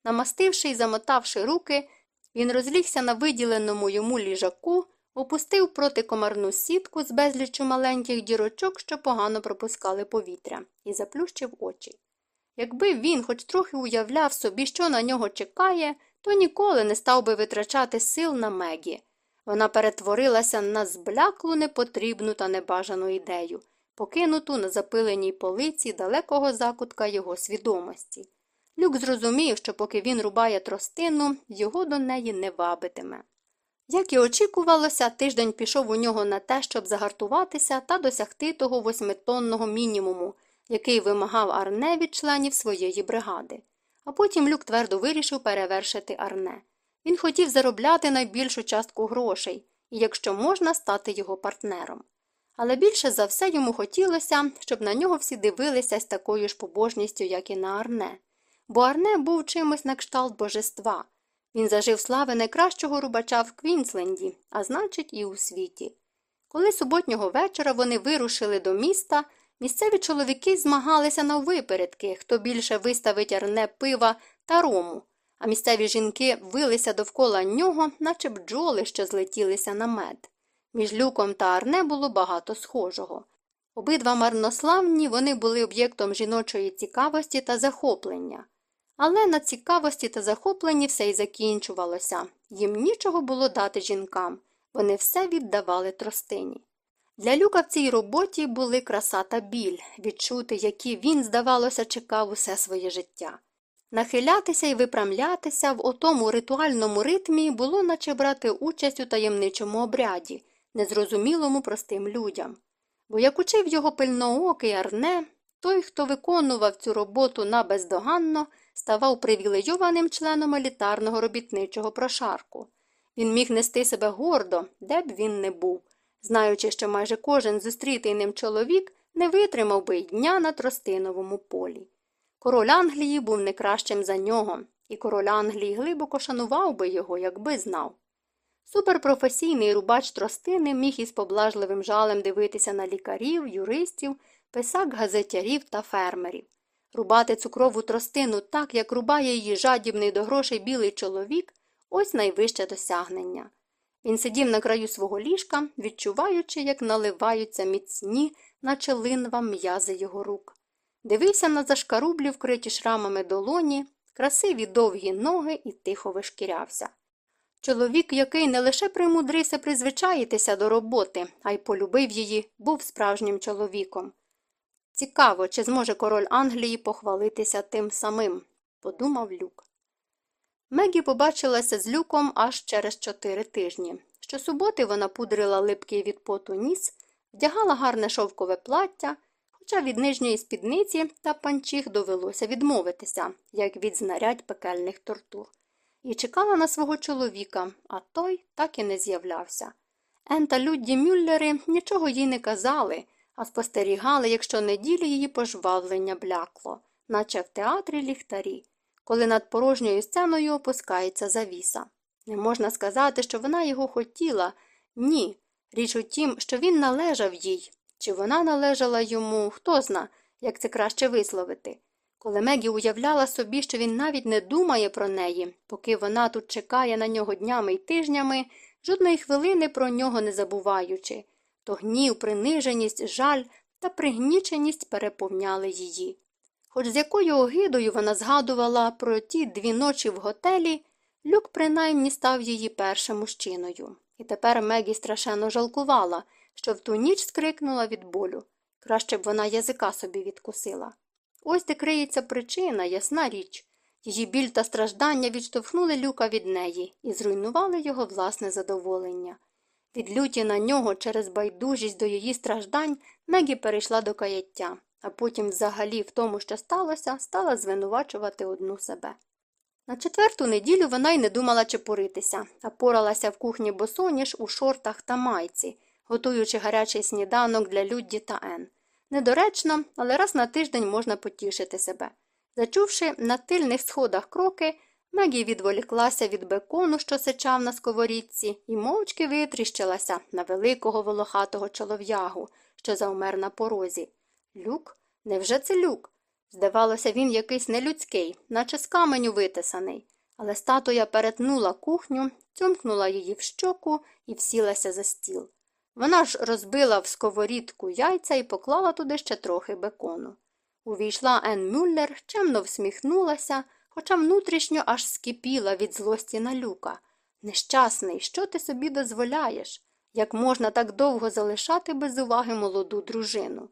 Намастивши і замотавши руки, він розлігся на виділеному йому ліжаку, опустив протикомарну сітку з безліччю маленьких дірочок, що погано пропускали повітря, і заплющив очі. Якби він хоч трохи уявляв собі, що на нього чекає, то ніколи не став би витрачати сил на Мегі. Вона перетворилася на збляклу, непотрібну та небажану ідею, покинуту на запиленій полиці далекого закутка його свідомості. Люк зрозумів, що поки він рубає тростину, його до неї не вабитиме. Як і очікувалося, тиждень пішов у нього на те, щоб загартуватися та досягти того восьмитонного мінімуму, який вимагав Арне від членів своєї бригади. А потім Люк твердо вирішив перевершити Арне. Він хотів заробляти найбільшу частку грошей і, якщо можна, стати його партнером. Але більше за все йому хотілося, щоб на нього всі дивилися з такою ж побожністю, як і на Арне. Бо Арне був чимось на кшталт божества. Він зажив слави найкращого рубача в Квінсленді, а значить, і у світі. Коли суботнього вечора вони вирушили до міста, місцеві чоловіки змагалися на випередки, хто більше виставить арне пива та рому, а місцеві жінки вилися довкола нього, наче бджоли, що злетілися на мед. Між люком та арне було багато схожого. Обидва марнославні вони були об'єктом жіночої цікавості та захоплення. Але на цікавості та захопленні все й закінчувалося їм нічого було дати жінкам, вони все віддавали тростині. Для люка в цій роботі були краса та біль, відчути, які він, здавалося, чекав усе своє життя. Нахилятися і випрямлятися в отому ритуальному ритмі було, наче брати участь у таємничому обряді, незрозумілому простим людям. Бо як учив його пильноокий Арне, той, хто виконував цю роботу на бездоганно, ставав привілейованим членом елітарного робітничого прошарку. Він міг нести себе гордо, де б він не був, знаючи, що майже кожен зустрітий ним чоловік не витримав би й дня на тростиновому полі. Король Англії був не кращим за нього, і король Англії глибоко шанував би його, якби знав. Суперпрофесійний рубач тростини міг із поблажливим жалем дивитися на лікарів, юристів, писак газетярів та фермерів. Рубати цукрову тростину так, як рубає її жадібний до грошей білий чоловік ось найвище досягнення. Він сидів на краю свого ліжка, відчуваючи, як наливаються міцні, наче линва м'язи його рук. Дивився на зашкарублі, вкриті шрамами долоні, красиві довгі ноги і тихо вишкірявся. Чоловік, який не лише примудрився призвичаїтися до роботи, а й полюбив її, був справжнім чоловіком. Цікаво, чи зможе король Англії похвалитися тим самим, подумав Люк. Мегі побачилася з люком аж через чотири тижні. Щосуботи вона пудрила липкий від поту ніс, вдягала гарне шовкове плаття, хоча від нижньої спідниці та панчіх довелося відмовитися, як від знарядь пекельних тортур, і чекала на свого чоловіка, а той так і не з'являвся. Ен та Людді Мюллери нічого їй не казали, а спостерігали, якщо неділі її пожвавлення блякло, наче в театрі ліхтарі, коли над порожньою сценою опускається завіса. Не можна сказати, що вона його хотіла. Ні. Річ у тім, що він належав їй. Чи вона належала йому, хто зна, як це краще висловити. Коли Мегі уявляла собі, що він навіть не думає про неї, поки вона тут чекає на нього днями й тижнями, жодної хвилини про нього не забуваючи, то гнів, приниженість, жаль та пригніченість переповняли її. Хоч з якою огидою вона згадувала про ті дві ночі в готелі, люк принаймні став її першим мужчиною. І тепер Мегі страшенно жалкувала, що в ту ніч скрикнула від болю. Краще б вона язика собі відкусила. Ось де криється причина, ясна річ. Її біль та страждання відштовхнули люка від неї і зруйнували його власне задоволення. Від люті на нього через байдужість до її страждань Мегі перейшла до каяття, а потім, взагалі, в тому, що сталося, стала звинувачувати одну себе. На четверту неділю вона й не думала чепуритися, а поралася в кухні босоніж у шортах та майці, готуючи гарячий сніданок для Людді та Ен. Недоречно, але раз на тиждень можна потішити себе. Зачувши на тильних сходах кроки, Мегі відволіклася від бекону, що сичав на сковорідці, і мовчки витріщилася на великого волохатого чолов'ягу, що завмер на порозі. Люк? Невже це люк? Здавалося, він якийсь нелюдський, наче з каменю витисаний, але статуя перетнула кухню, цьомкнула її в щоку і всілася за стіл. Вона ж розбила в сковорідку яйця і поклала туди ще трохи бекону. Увійшла Ен Мюллер, чемно всміхнулася, хоча внутрішньо аж скипіла від злості на люка. Нещасний, що ти собі дозволяєш? Як можна так довго залишати без уваги молоду дружину?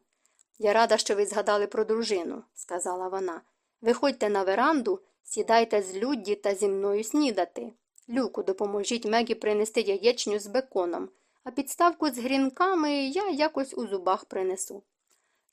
Я рада, що ви згадали про дружину, сказала вона. Виходьте на веранду, сідайте з Людді та зі мною снідати. Люку, допоможіть Мегі принести яєчню з беконом, а підставку з грінками я якось у зубах принесу.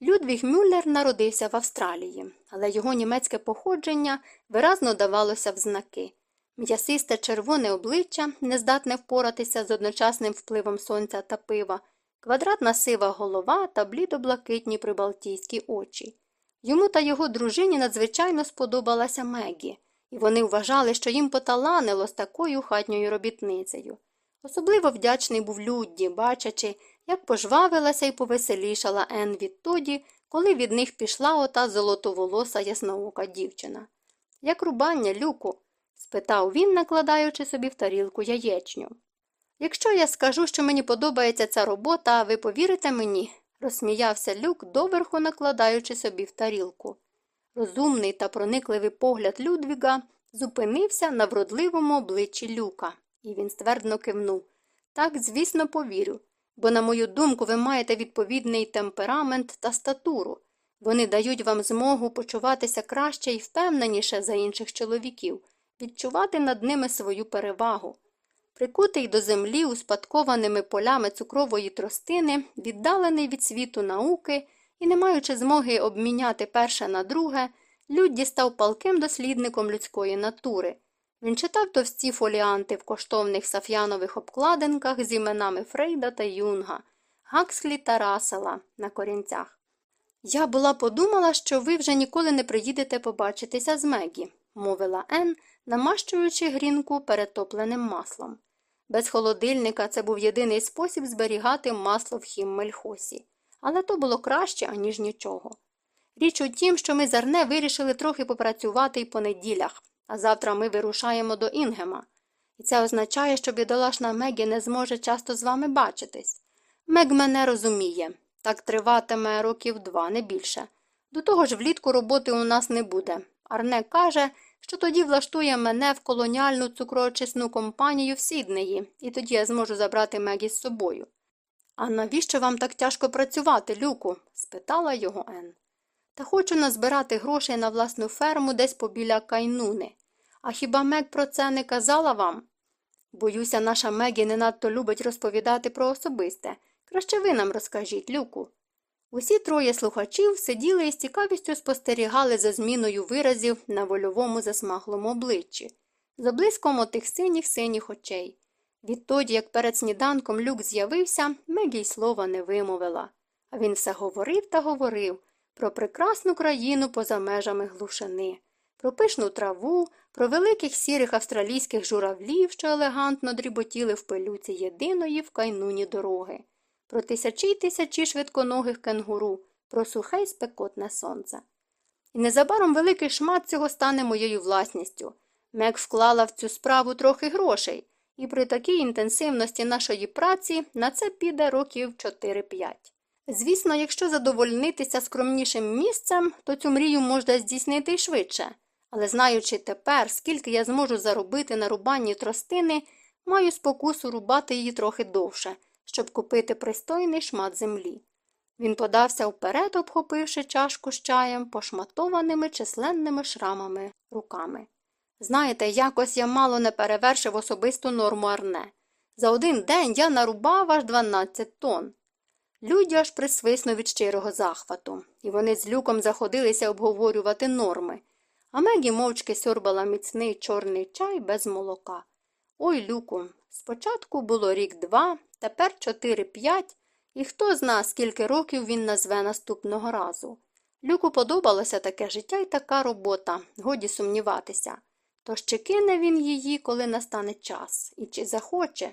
Людвіг Мюллер народився в Австралії, але його німецьке походження виразно давалося в знаки. М'ясисте червоне обличчя, нездатне впоратися з одночасним впливом сонця та пива, квадратна сива голова та блідо-блакитні прибалтійські очі. Йому та його дружині надзвичайно сподобалася Мегі, і вони вважали, що їм поталанило з такою хатньою робітницею. Особливо вдячний був Людді, бачачи, як пожвавилася і повеселішала Ен відтоді, коли від них пішла ота золотоволоса ясноока дівчина. Як рубання, люку? спитав він, накладаючи собі в тарілку яєчню. Якщо я скажу, що мені подобається ця робота, ви повірите мені, розсміявся люк, доверху накладаючи собі в тарілку. Розумний та проникливий погляд Людвіга зупинився на вродливому обличчі люка, і він ствердно кивнув. Так, звісно, повірю, бо, на мою думку, ви маєте відповідний темперамент та статуру. Вони дають вам змогу почуватися краще і впевненіше за інших чоловіків, відчувати над ними свою перевагу. Прикутий до землі успадкованими полями цукрової тростини, віддалений від світу науки і, не маючи змоги обміняти перше на друге, Людді став палким дослідником людської натури. Він читав товсті фоліанти в коштовних саф'янових обкладинках з іменами Фрейда та Юнга, Гакслі та Расела на корінцях. Я була подумала, що ви вже ніколи не приїдете побачитися з Мегі, мовила Ен, намащуючи грінку перетопленим маслом. Без холодильника це був єдиний спосіб зберігати масло в хіммельхосі, але то було краще, аніж нічого. Річ у тім, що ми з Арне вирішили трохи попрацювати й по неділях, а завтра ми вирушаємо до Інгема. І це означає, що бідолашна Мегі не зможе часто з вами бачитись. Мег мене розуміє. Так триватиме років два, не більше. До того ж, влітку роботи у нас не буде. Арне каже, що тоді влаштує мене в колоніальну цукрочисну компанію в Сіднеї, і тоді я зможу забрати Мегі з собою. А навіщо вам так тяжко працювати, Люку? спитала його Ен. Та хочу назбирати грошей на власну ферму десь побіля кайнуни. А хіба Мег про це не казала вам? Боюся, наша Мегі не надто любить розповідати про особисте. Краще ви нам розкажіть, Люку. Усі троє слухачів сиділи і з цікавістю спостерігали за зміною виразів на вольовому засмаглому обличчі, з облиском отих синіх синіх очей. Відтоді, як перед сніданком люк з'явився, Мегі й слова не вимовила. А він все говорив та говорив про прекрасну країну поза межами глушини, про пишну траву, про великих сірих австралійських журавлів, що елегантно дріботіли в пилюці єдиної в кайнуні дороги, про тисячі й тисячі швидконогих кенгуру, про сухе й спекотне сонце. І незабаром великий шмат цього стане моєю власністю. Мек вклала в цю справу трохи грошей, і при такій інтенсивності нашої праці на це піде років 4-5. Звісно, якщо задовольнитися скромнішим місцем, то цю мрію можна здійснити й швидше. Але знаючи тепер, скільки я зможу заробити на рубанні тростини, маю спокусу рубати її трохи довше, щоб купити пристойний шмат землі. Він подався вперед, обхопивши чашку з чаєм пошматованими численними шрамами руками. Знаєте, якось я мало не перевершив особисту норму арне. За один день я нарубав аж 12 тонн. Люди аж присвиснув від щирого захвату, і вони з люком заходилися обговорювати норми. А Мегі мовчки сьорбала міцний чорний чай без молока. Ой, люку, спочатку було рік два, тепер чотири-п'ять, і хто зна, скільки років він назве наступного разу. Люку подобалося таке життя і така робота, годі сумніватися. Тож чи кине він її, коли настане час, і чи захоче?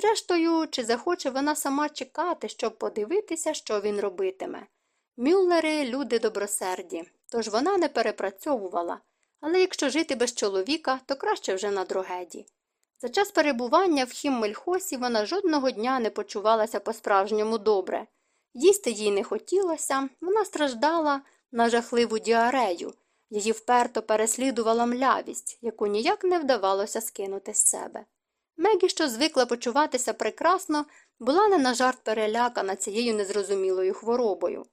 Зрештою, чи захоче вона сама чекати, щоб подивитися, що він робитиме. Мюллери люди добросерді, тож вона не перепрацьовувала, але якщо жити без чоловіка, то краще вже на дрогеді. За час перебування в хіммельхосі вона жодного дня не почувалася по-справжньому добре. Їсти їй не хотілося, вона страждала на жахливу діарею, її вперто переслідувала млявість, яку ніяк не вдавалося скинути з себе. Мегі, що звикла почуватися прекрасно, була не на жарт перелякана цією незрозумілою хворобою.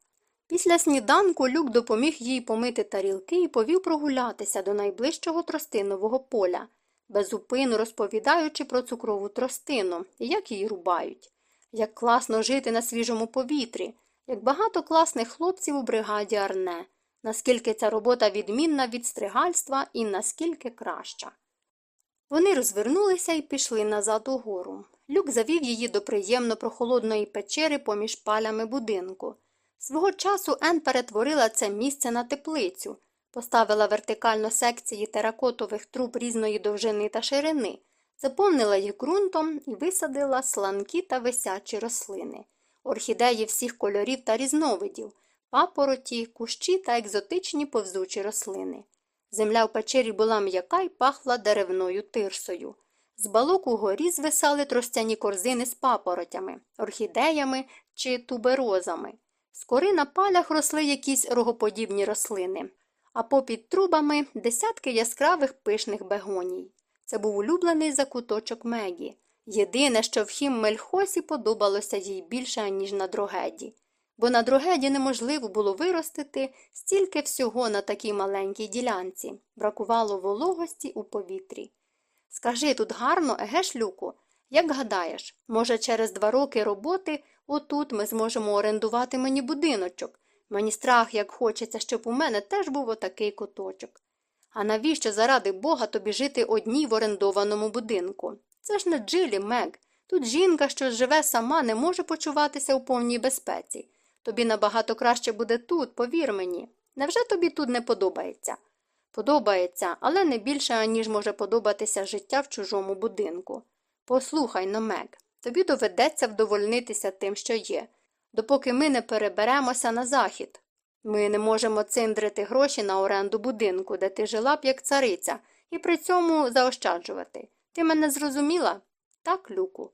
Після сніданку люк допоміг їй помити тарілки і повів прогулятися до найближчого тростинового поля, безупину розповідаючи про цукрову тростину і як її рубають, як класно жити на свіжому повітрі, як багато класних хлопців у бригаді Арне, наскільки ця робота відмінна від стригальства і наскільки краща. Вони розвернулися і пішли назад угору. Люк завів її до приємно прохолодної печери поміж палями будинку. Свого часу Ен перетворила це місце на теплицю, поставила вертикально секції теракотових труб різної довжини та ширини, заповнила їх ґрунтом і висадила сланкі та висячі рослини, орхідеї всіх кольорів та різновидів, папороті, кущі та екзотичні повзучі рослини. Земля в печері була м'яка й пахла деревною тирсою. З балок угорі звисали тростяні корзини з папоротями, орхідеями чи туберозами. З кори на палях росли якісь рогоподібні рослини, а попід трубами десятки яскравих пишних бегоній. Це був улюблений закуточок Мегі. Єдине, що в хіммельхосі подобалося їй більше, ніж на дрогеді бо на дрогеді неможливо було виростити стільки всього на такій маленькій ділянці, бракувало вологості у повітрі. Скажи тут гарно, еге ж, Люку, як гадаєш, може, через два роки роботи отут ми зможемо орендувати мені будиночок. Мені страх, як хочеться, щоб у мене теж був отакий куточок. А навіщо заради бога тобі жити одній в орендованому будинку? Це ж не джилі, Мег. Тут жінка, що живе сама, не може почуватися у повній безпеці. Тобі набагато краще буде тут, повір мені. Невже тобі тут не подобається? Подобається, але не більше, аніж може подобатися життя в чужому будинку. Послухай но, Мег, тобі доведеться вдовольнитися тим, що є, допоки ми не переберемося на захід. Ми не можемо циндрити гроші на оренду будинку, де ти жила б як цариця, і при цьому заощаджувати. Ти мене зрозуміла? Так, Люку.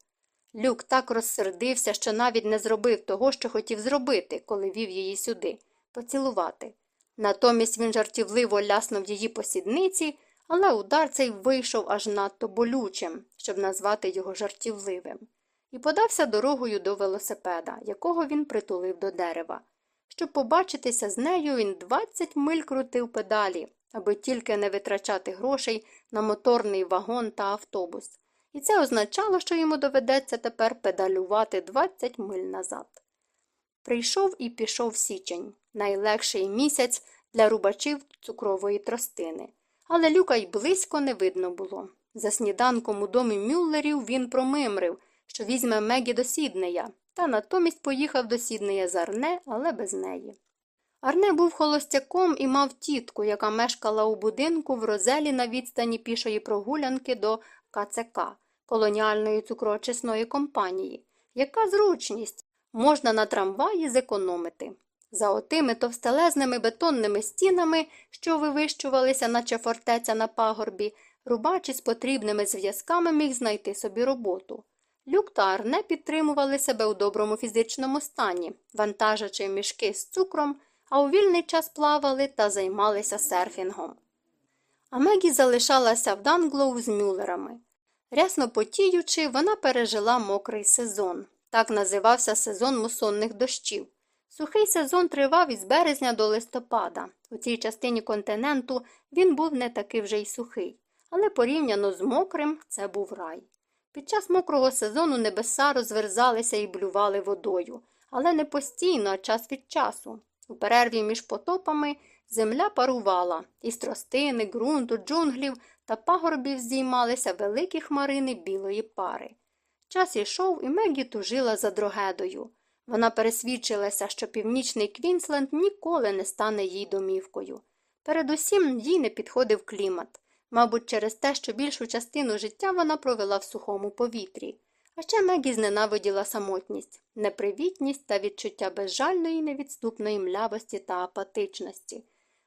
Люк так розсердився, що навіть не зробив того, що хотів зробити, коли вів її сюди поцілувати. Натомість він жартівливо ляснув її по сідниці, але удар цей вийшов аж надто болючим, щоб назвати його жартівливим, і подався дорогою до велосипеда, якого він притулив до дерева. Щоб побачитися з нею, він 20 миль крутив педалі, аби тільки не витрачати грошей на моторний вагон та автобус і це означало, що йому доведеться тепер педалювати 20 миль назад. Прийшов і пішов січень, найлегший місяць для рубачів цукрової тростини, але люка й близько не видно було. За сніданком у домі Мюллерів він промимрив, що візьме Мегі до Сіднея, та натомість поїхав до Сіднея з Арне, але без неї. Арне був холостяком і мав тітку, яка мешкала у будинку в розелі на відстані пішої прогулянки до КЦК колоніальної цукрочисної компанії. Яка зручність можна на трамваї зекономити? За отими товстелезними бетонними стінами, що вивищувалися, наче фортеця на пагорбі, рубач із потрібними зв'язками міг знайти собі роботу. Люк та Арне підтримували себе у доброму фізичному стані, вантажачи мішки з цукром, а у вільний час плавали та займалися серфінгом. А Мегі залишалася в Данглоу з мюлерами. Рясно потіючи, вона пережила мокрий сезон. Так називався сезон мусонних дощів. Сухий сезон тривав із березня до листопада. У цій частині континенту він був не такий вже й сухий, але порівняно з мокрим це був рай. Під час мокрого сезону небеса розверзалися і блювали водою, але не постійно, а час від часу. У перерві між потопами земля парувала, із тростини, ґрунту, джунглів та пагорбів здіймалися великі хмарини білої пари. Час ішов, і Мегі тужила за Дрогедою. Вона пересвідчилася, що північний Квінсленд ніколи не стане їй домівкою. Передусім їй не підходив клімат, мабуть, через те, що більшу частину життя вона провела в сухому повітрі. А ще Мегі зненавиділа самотність, непривітність та відчуття безжальної невідступної млявості та апатичності.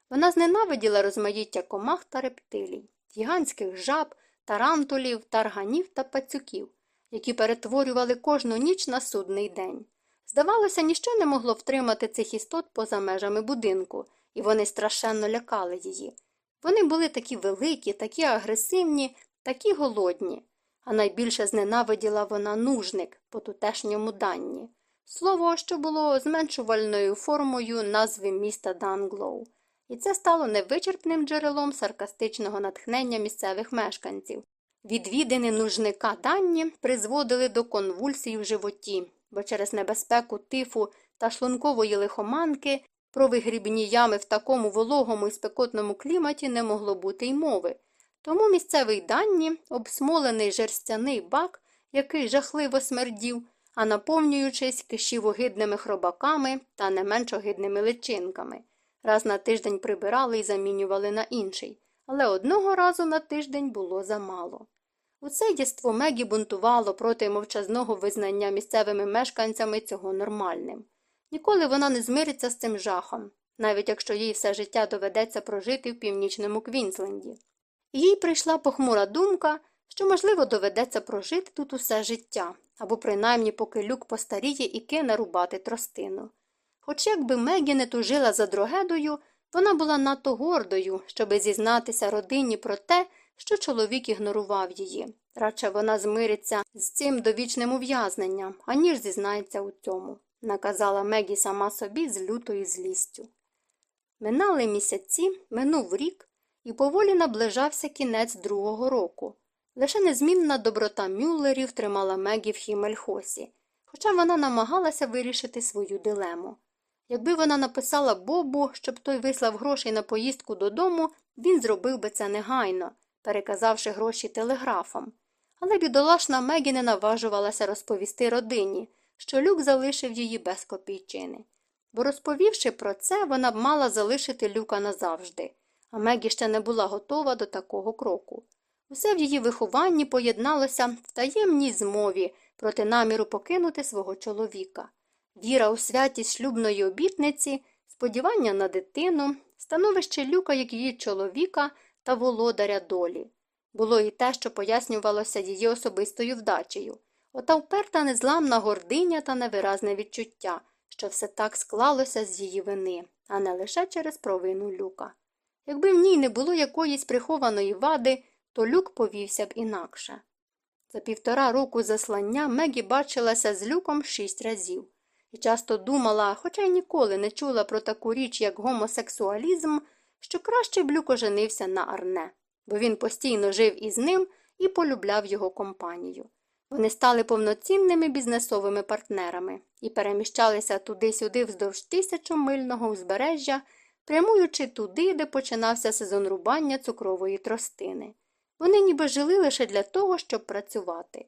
Вона зненавиділа розмаїття комах та рептилій, гігантських жаб, тарантулів, тарганів та пацюків, які перетворювали кожну ніч на судний день. Здавалося, ніщо не могло втримати цих істот поза межами будинку, і вони страшенно лякали її. Вони були такі великі, такі агресивні, такі голодні. А найбільше зненавиділа вона нужник по тутешньому данні. Слово, що було зменшувальною формою назви міста Данглоу. І це стало невичерпним джерелом саркастичного натхнення місцевих мешканців. Відвідини нужника данні призводили до конвульсій в животі, бо через небезпеку тифу та шлункової лихоманки про вигрібні ями в такому вологому і спекотному кліматі не могло бути й мови. Тому місцевий данні, обсмолений жерстяний бак, який жахливо смердів, а наповнюючись кишів огидними хробаками та не менш огидними личинками. Раз на тиждень прибирали і замінювали на інший, але одного разу на тиждень було замало. У це дійство Мегі бунтувало проти мовчазного визнання місцевими мешканцями цього нормальним. Ніколи вона не змириться з цим жахом, навіть якщо їй все життя доведеться прожити в північному Квінсленді. Їй прийшла похмура думка, що, можливо, доведеться прожити тут усе життя, або принаймні поки Люк постаріє і кине рубати тростину. Хоч як би Мегі не тужила за Дрогедою, вона була надто гордою, щоби зізнатися родині про те, що чоловік ігнорував її. Радше вона змириться з цим довічним ув'язненням, аніж зізнається у цьому, наказала Мегі сама собі з лютою злістю. Минали місяці, минув рік, і поволі наближався кінець другого року. Лише незмінна доброта Мюллерів тримала Мегі в Хімельхосі, хоча вона намагалася вирішити свою дилему. Якби вона написала Бобу, щоб той вислав грошей на поїздку додому, він зробив би це негайно, переказавши гроші телеграфом. Але бідолашна Мегі не наважувалася розповісти родині, що люк залишив її без копійчини. Бо, розповівши про це, вона б мала залишити люка назавжди, а Мегі ще не була готова до такого кроку. Усе в її вихованні поєдналося в таємній змові проти наміру покинути свого чоловіка. Віра у святість шлюбної обітниці, сподівання на дитину, становище люка як її чоловіка та володаря долі. Було і те, що пояснювалося її особистою вдачею, ота вперта незламна гординя та невиразне відчуття, що все так склалося з її вини, а не лише через провину люка. Якби в ній не було якоїсь прихованої вади, то люк повівся б інакше. За півтора року заслання Мегі бачилася з люком шість разів і часто думала, хоча й ніколи не чула про таку річ, як гомосексуалізм, що краще б Люк оженився на Арне, бо він постійно жив із ним і полюбляв його компанію. Вони стали повноцінними бізнесовими партнерами і переміщалися туди-сюди вздовж тисячомильного узбережжя, прямуючи туди, де починався сезон рубання цукрової тростини. Вони ніби жили лише для того, щоб працювати.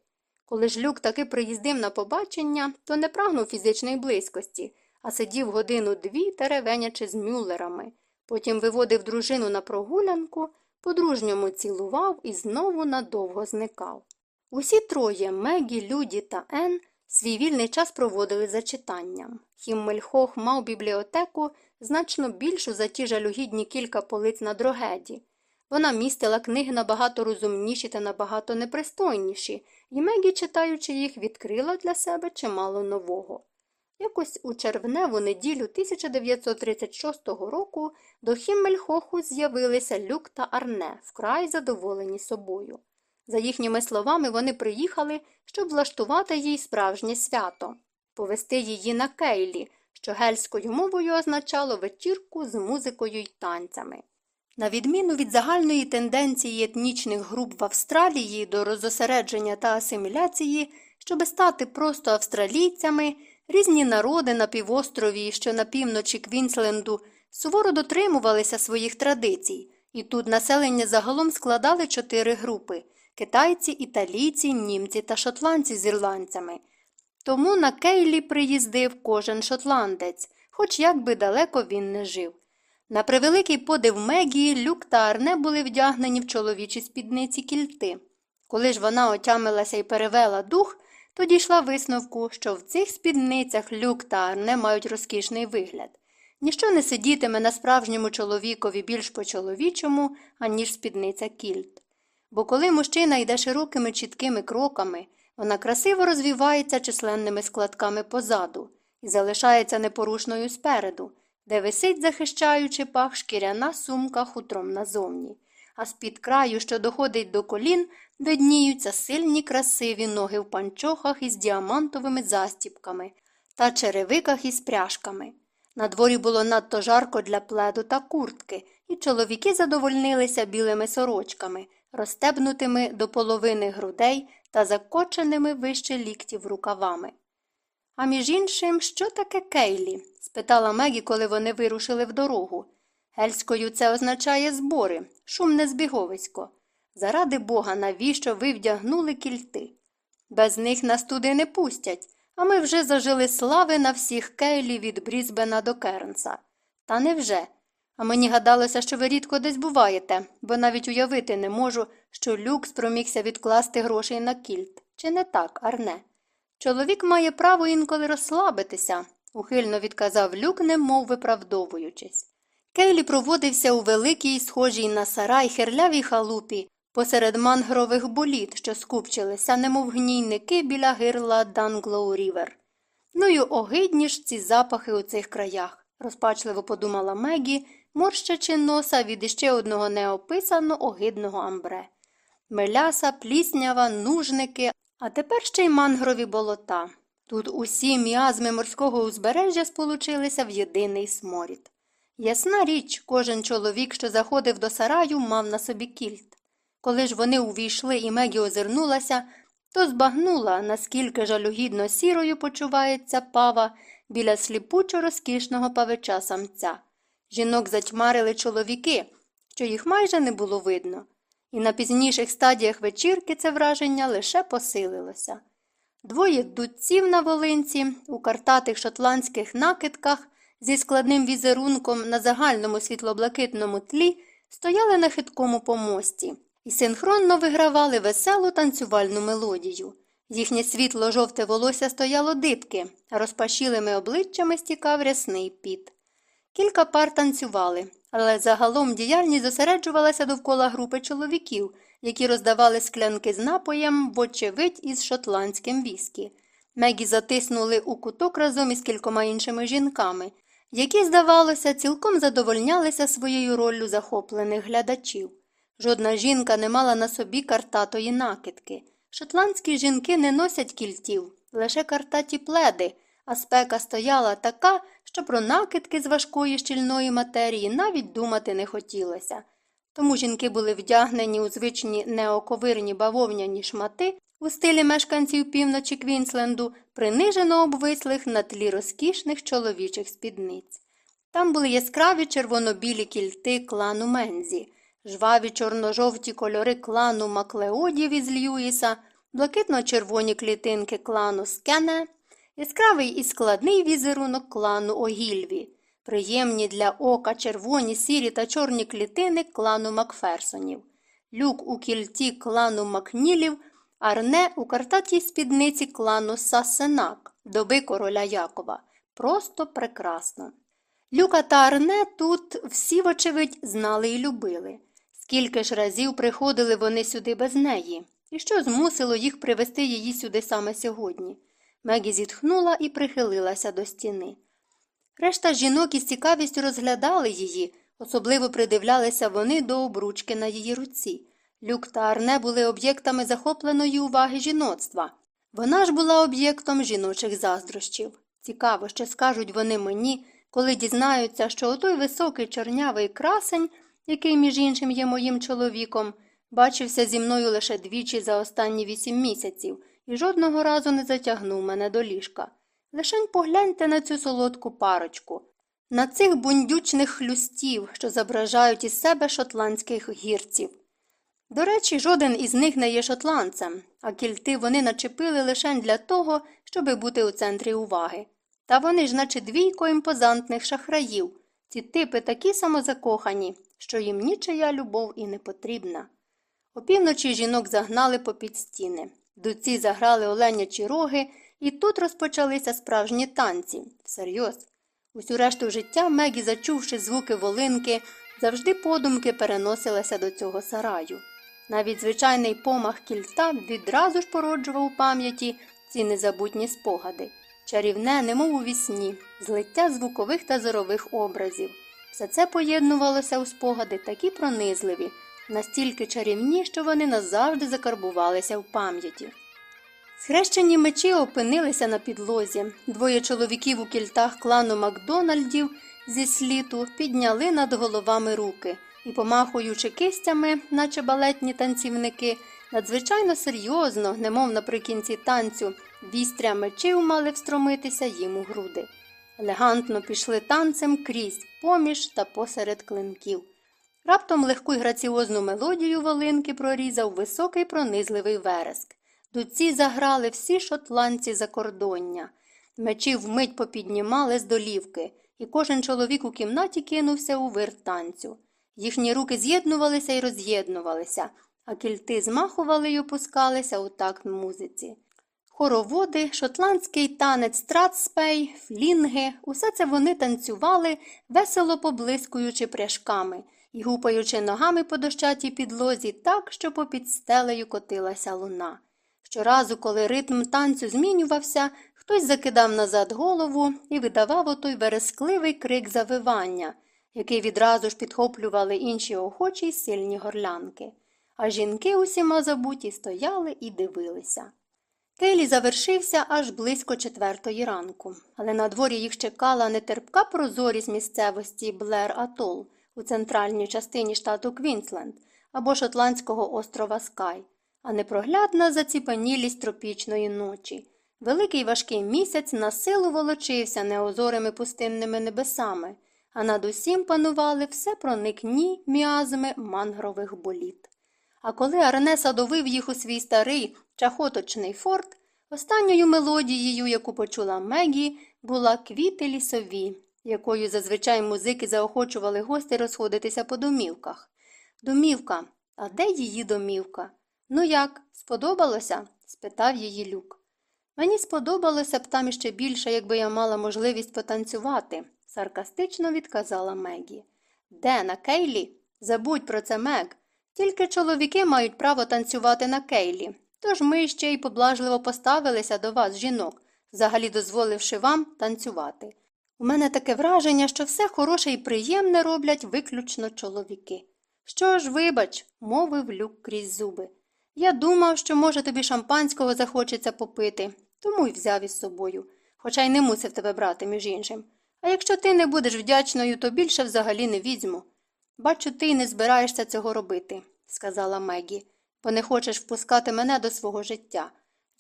Коли ж люк таки приїздив на побачення, то не прагнув фізичної близькості, а сидів годину дві, теревенячи з мюллерами. Потім виводив дружину на прогулянку, по-дружньому цілував і знову надовго зникав. Усі троє Мегі, Люді та Ен свій вільний час проводили за читанням. Хіммельхох мав бібліотеку значно більшу за ті жалюгідні кілька полиць на дрогеді. Вона містила книги набагато розумніші та набагато непристойніші, і Мегі, читаючи їх, відкрила для себе чимало нового. Якось у червневу неділю 1936 року до Хіммельхоху з'явилися Люк та Арне, вкрай задоволені собою. За їхніми словами, вони приїхали, щоб влаштувати їй справжнє свято, повести її на Кейлі, що гельською мовою означало вечірку з музикою й танцями. На відміну від загальної тенденції етнічних груп в Австралії до розосередження та асиміляції, щоби стати просто австралійцями, різні народи на півострові, що на півночі Квінсленду, суворо дотримувалися своїх традицій, і тут населення загалом складали чотири групи китайці, італійці, німці та шотландці з ірландцями. Тому на Кейлі приїздив кожен шотландець, хоч як би далеко він не жив. На превеликий подив Мегі, Люк та Арне були вдягнені в чоловічі спідниці кільти. Коли ж вона отямилася і перевела дух, то дійшла висновку, що в цих спідницях Люк та Арне мають розкішний вигляд. Ніщо не сидітиме на справжньому чоловікові більш по чоловічому, аніж спідниця кільт. Бо коли мужчина йде широкими чіткими кроками, вона красиво розвівається численними складками позаду і залишається непорушною спереду, де висить, захищаючи пах шкіряна сумка хутром назовні, а з-під краю, що доходить до колін, видніються сильні красиві ноги в панчохах із діамантовими застіпками та черевиках із пряжками. На дворі було надто жарко для пледу та куртки, і чоловіки задовольнилися білими сорочками, розстебнутими до половини грудей та закоченими вище ліктів рукавами. А між іншим, що таке Кейлі? спитала Мегі, коли вони вирушили в дорогу. Гельською це означає збори, шумне збіговисько. Заради бога, навіщо ви вдягнули кільти? Без них нас туди не пустять, а ми вже зажили слави на всіх Кейлі від Брізбена до Кернса. Та невже? А мені гадалося, що ви рідко десь буваєте, бо навіть уявити не можу, що люк спромігся відкласти грошей на кільт. Чи не так, Арне? Чоловік має право інколи розслабитися, ухильно відказав люк, немов виправдовуючись. Кейлі проводився у великій, схожій на сарай херлявій халупі, посеред мангрових боліт, що скупчилися, немов гнійники біля гирла Данглоу Рівер. Ну й огидні ж ці запахи у цих краях, розпачливо подумала Мегі, морщачи носа від іще одного неописано огидного амбре. Меляса, пліснява, нужники, а тепер ще й мангрові болота. Тут усі міазми морського узбережжя сполучилися в єдиний сморід. Ясна річ, кожен чоловік, що заходив до сараю, мав на собі кільт. Коли ж вони увійшли і Мегі озирнулася, то збагнула, наскільки жалюгідно сірою почувається пава біля сліпучо розкішного павича самця. Жінок затьмарили чоловіки, що їх майже не було видно, і на пізніших стадіях вечірки це враження лише посилилося. Двоє дудців на волинці у картатих шотландських накидках зі складним візерунком на загальному світлоблакитному тлі стояли на хиткому помості і синхронно вигравали веселу танцювальну мелодію. Їхнє світло жовте волосся стояло дибки, розпашілими обличчями стікав рясний піт. Кілька пар танцювали, але загалом діяльність зосереджувалася довкола групи чоловіків, які роздавали склянки з напоєм, вочевидь, із шотландським віскі. Мегі затиснули у куток разом із кількома іншими жінками, які, здавалося, цілком задовольнялися своєю роллю захоплених глядачів. Жодна жінка не мала на собі картатої накидки. Шотландські жінки не носять кільтів, лише картаті пледи, а спека стояла така, що про накидки з важкої щільної матерії навіть думати не хотілося. Тому жінки були вдягнені у звичні неоковирні бавовняні шмати у стилі мешканців півночі Квінсленду, принижено обвислих на тлі розкішних чоловічих спідниць. Там були яскраві червоно-білі кільти клану Мензі, жваві чорно-жовті кольори клану Маклеодів із Льюіса, блакитно-червоні клітинки клану Скене, яскравий і складний візерунок клану Огільві, приємні для ока червоні, сірі та чорні клітини клану Макферсонів, люк у кільті клану Макнілів, Арне у картатій спідниці клану Сасенак, доби короля Якова. Просто прекрасно. Люка та Арне тут всі, вочевидь, знали і любили. Скільки ж разів приходили вони сюди без неї, і що змусило їх привести її сюди саме сьогодні. Мегі зітхнула і прихилилася до стіни. Решта жінок із цікавістю розглядали її, особливо придивлялися вони до обручки на її руці. Люк та Арне були об'єктами захопленої уваги жіноцтва. Вона ж була об'єктом жіночих заздрощів. Цікаво, що скажуть вони мені, коли дізнаються, що отой високий чорнявий красень, який, між іншим, є моїм чоловіком, бачився зі мною лише двічі за останні вісім місяців і жодного разу не затягнув мене до ліжка. Лишень погляньте на цю солодку парочку, на цих бундючних хлюстів, що зображають із себе шотландських гірців. До речі, жоден із них не є шотландцем, а кільти вони начепили лише для того, щоби бути у центрі уваги. Та вони ж, наче двійко імпозантних шахраїв, ці типи такі самозакохані, що їм нічия любов і не потрібна. Опівночі жінок загнали попід стіни. Дуці заграли оленячі роги, і тут розпочалися справжні танці. Всерйоз. Усю решту життя Мегі, зачувши звуки волинки, завжди подумки переносилася до цього сараю. Навіть звичайний помах кільта відразу ж породжував у пам'яті ці незабутні спогади, чарівне, немов у вісні, злиття звукових та зорових образів. Все це поєднувалося у спогади такі пронизливі, настільки чарівні, що вони назавжди закарбувалися в пам'яті. Схрещені мечі опинилися на підлозі. Двоє чоловіків у кільтах клану Макдональдів зі сліту підняли над головами руки і, помахуючи кистями, наче балетні танцівники, надзвичайно серйозно, немов наприкінці танцю, вістря мечів мали встромитися їм у груди. Елегантно пішли танцем крізь, поміж та посеред клинків. Раптом легку й граціозну мелодію волинки прорізав високий пронизливий вереск. Дуці заграли всі шотландці закордоння. Мечі вмить попіднімали з долівки, і кожен чоловік у кімнаті кинувся у вир танцю. Їхні руки з'єднувалися і роз'єднувалися, а кільти змахували й опускалися у такт музиці. Хороводи, шотландський танець стратспей, флінги усе це вони танцювали, весело поблискуючи пряжками і гупаючи ногами по дощатій підлозі так, що попід стелею котилася луна. Щоразу, коли ритм танцю змінювався, хтось закидав назад голову і видавав отой верескливий крик завивання, який відразу ж підхоплювали інші охочі й сильні горлянки. А жінки усіма забуті стояли і дивилися. Кейлі завершився аж близько четвертої ранку, але на дворі їх чекала нетерпка прозорість місцевості Блер Атол у центральній частині штату Квінсленд або Шотландського острова Скай, а непроглядна заціпанілість тропічної ночі. Великий важкий місяць на силу волочився неозорими пустинними небесами, а над усім панували все проникні міазми мангрових боліт. А коли Арнеса довив їх у свій старий чахоточний форт, останньою мелодією, яку почула Мегі, була квіти лісові, якою зазвичай музики заохочували гостей розходитися по домівках. Домівка, а де її домівка? Ну як, сподобалося? спитав її люк. Мені сподобалося б там іще більше, якби я мала можливість потанцювати, саркастично відказала Мегі. Де на Кейлі? Забудь про це, Мег. Тільки чоловіки мають право танцювати на Кейлі. Тож ми ще й поблажливо поставилися до вас, жінок, взагалі дозволивши вам танцювати. У мене таке враження, що все хороше і приємне роблять виключно чоловіки. Що ж, вибач, мовив люк крізь зуби. Я думав, що, може, тобі шампанського захочеться попити, тому й взяв із собою, хоча й не мусив тебе брати, між іншим. А якщо ти не будеш вдячною, то більше взагалі не візьму. Бачу, ти не збираєшся цього робити, сказала Мегі, бо не хочеш впускати мене до свого життя.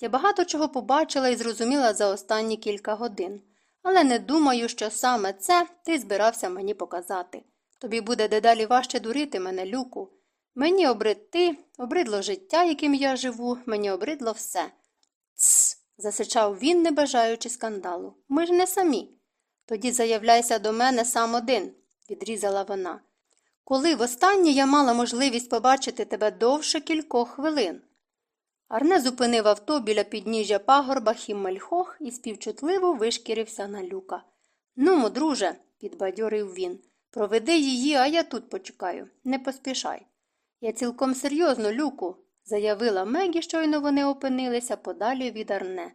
Я багато чого побачила і зрозуміла за останні кілька годин, але не думаю, що саме це ти збирався мені показати. Тобі буде дедалі важче дурити мене, люку. Мені обрид ти, обридло життя, яким я живу, мені обридло все. Тсс, засичав він, не бажаючи скандалу. Ми ж не самі. Тоді заявляйся до мене сам один, відрізала вона. Коли востаннє я мала можливість побачити тебе довше кількох хвилин. Арне зупинив авто біля підніжжя пагорба Хіммельхох і співчутливо вишкірився на люка. Ну, друже, підбадьорив він, проведи її, а я тут почекаю. Не поспішай. Я цілком серйозно, люку, заявила Мегі, щойно вони опинилися подалі від Арне.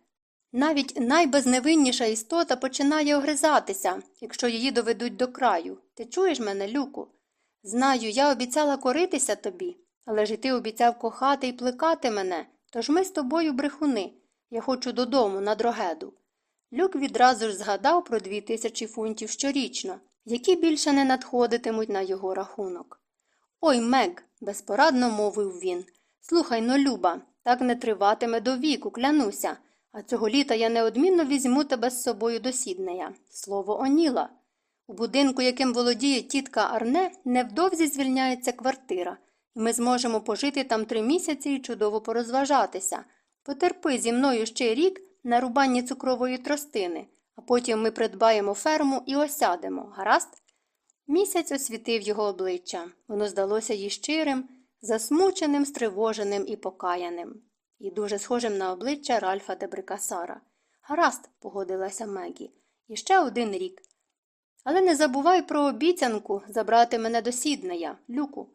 Навіть найбезневинніша істота починає огризатися, якщо її доведуть до краю. Ти чуєш мене, люку? Знаю, я обіцяла коритися тобі, але ж і ти обіцяв кохати і плекати мене, тож ми з тобою брехуни. Я хочу додому, на дрогеду. Люк відразу ж згадав про дві тисячі фунтів щорічно, які більше не надходитимуть на його рахунок. Ой, Мег, безпорадно мовив він. Слухай но, Люба, так не триватиме до віку, клянуся, а цього літа я неодмінно візьму тебе з собою до Сіднея. Слово Оніла. У будинку, яким володіє тітка Арне, невдовзі звільняється квартира, ми зможемо пожити там три місяці і чудово порозважатися. Потерпи зі мною ще рік на рубанні цукрової тростини, а потім ми придбаємо ферму і осядемо, гаразд? Місяць освітив його обличчя. Воно здалося їй щирим, засмученим, стривоженим і покаяним, і дуже схожим на обличчя Ральфа де Брикасара. Гаразд, погодилася Мегі, і ще один рік. Але не забувай про обіцянку забрати мене до Сіднея, Люку.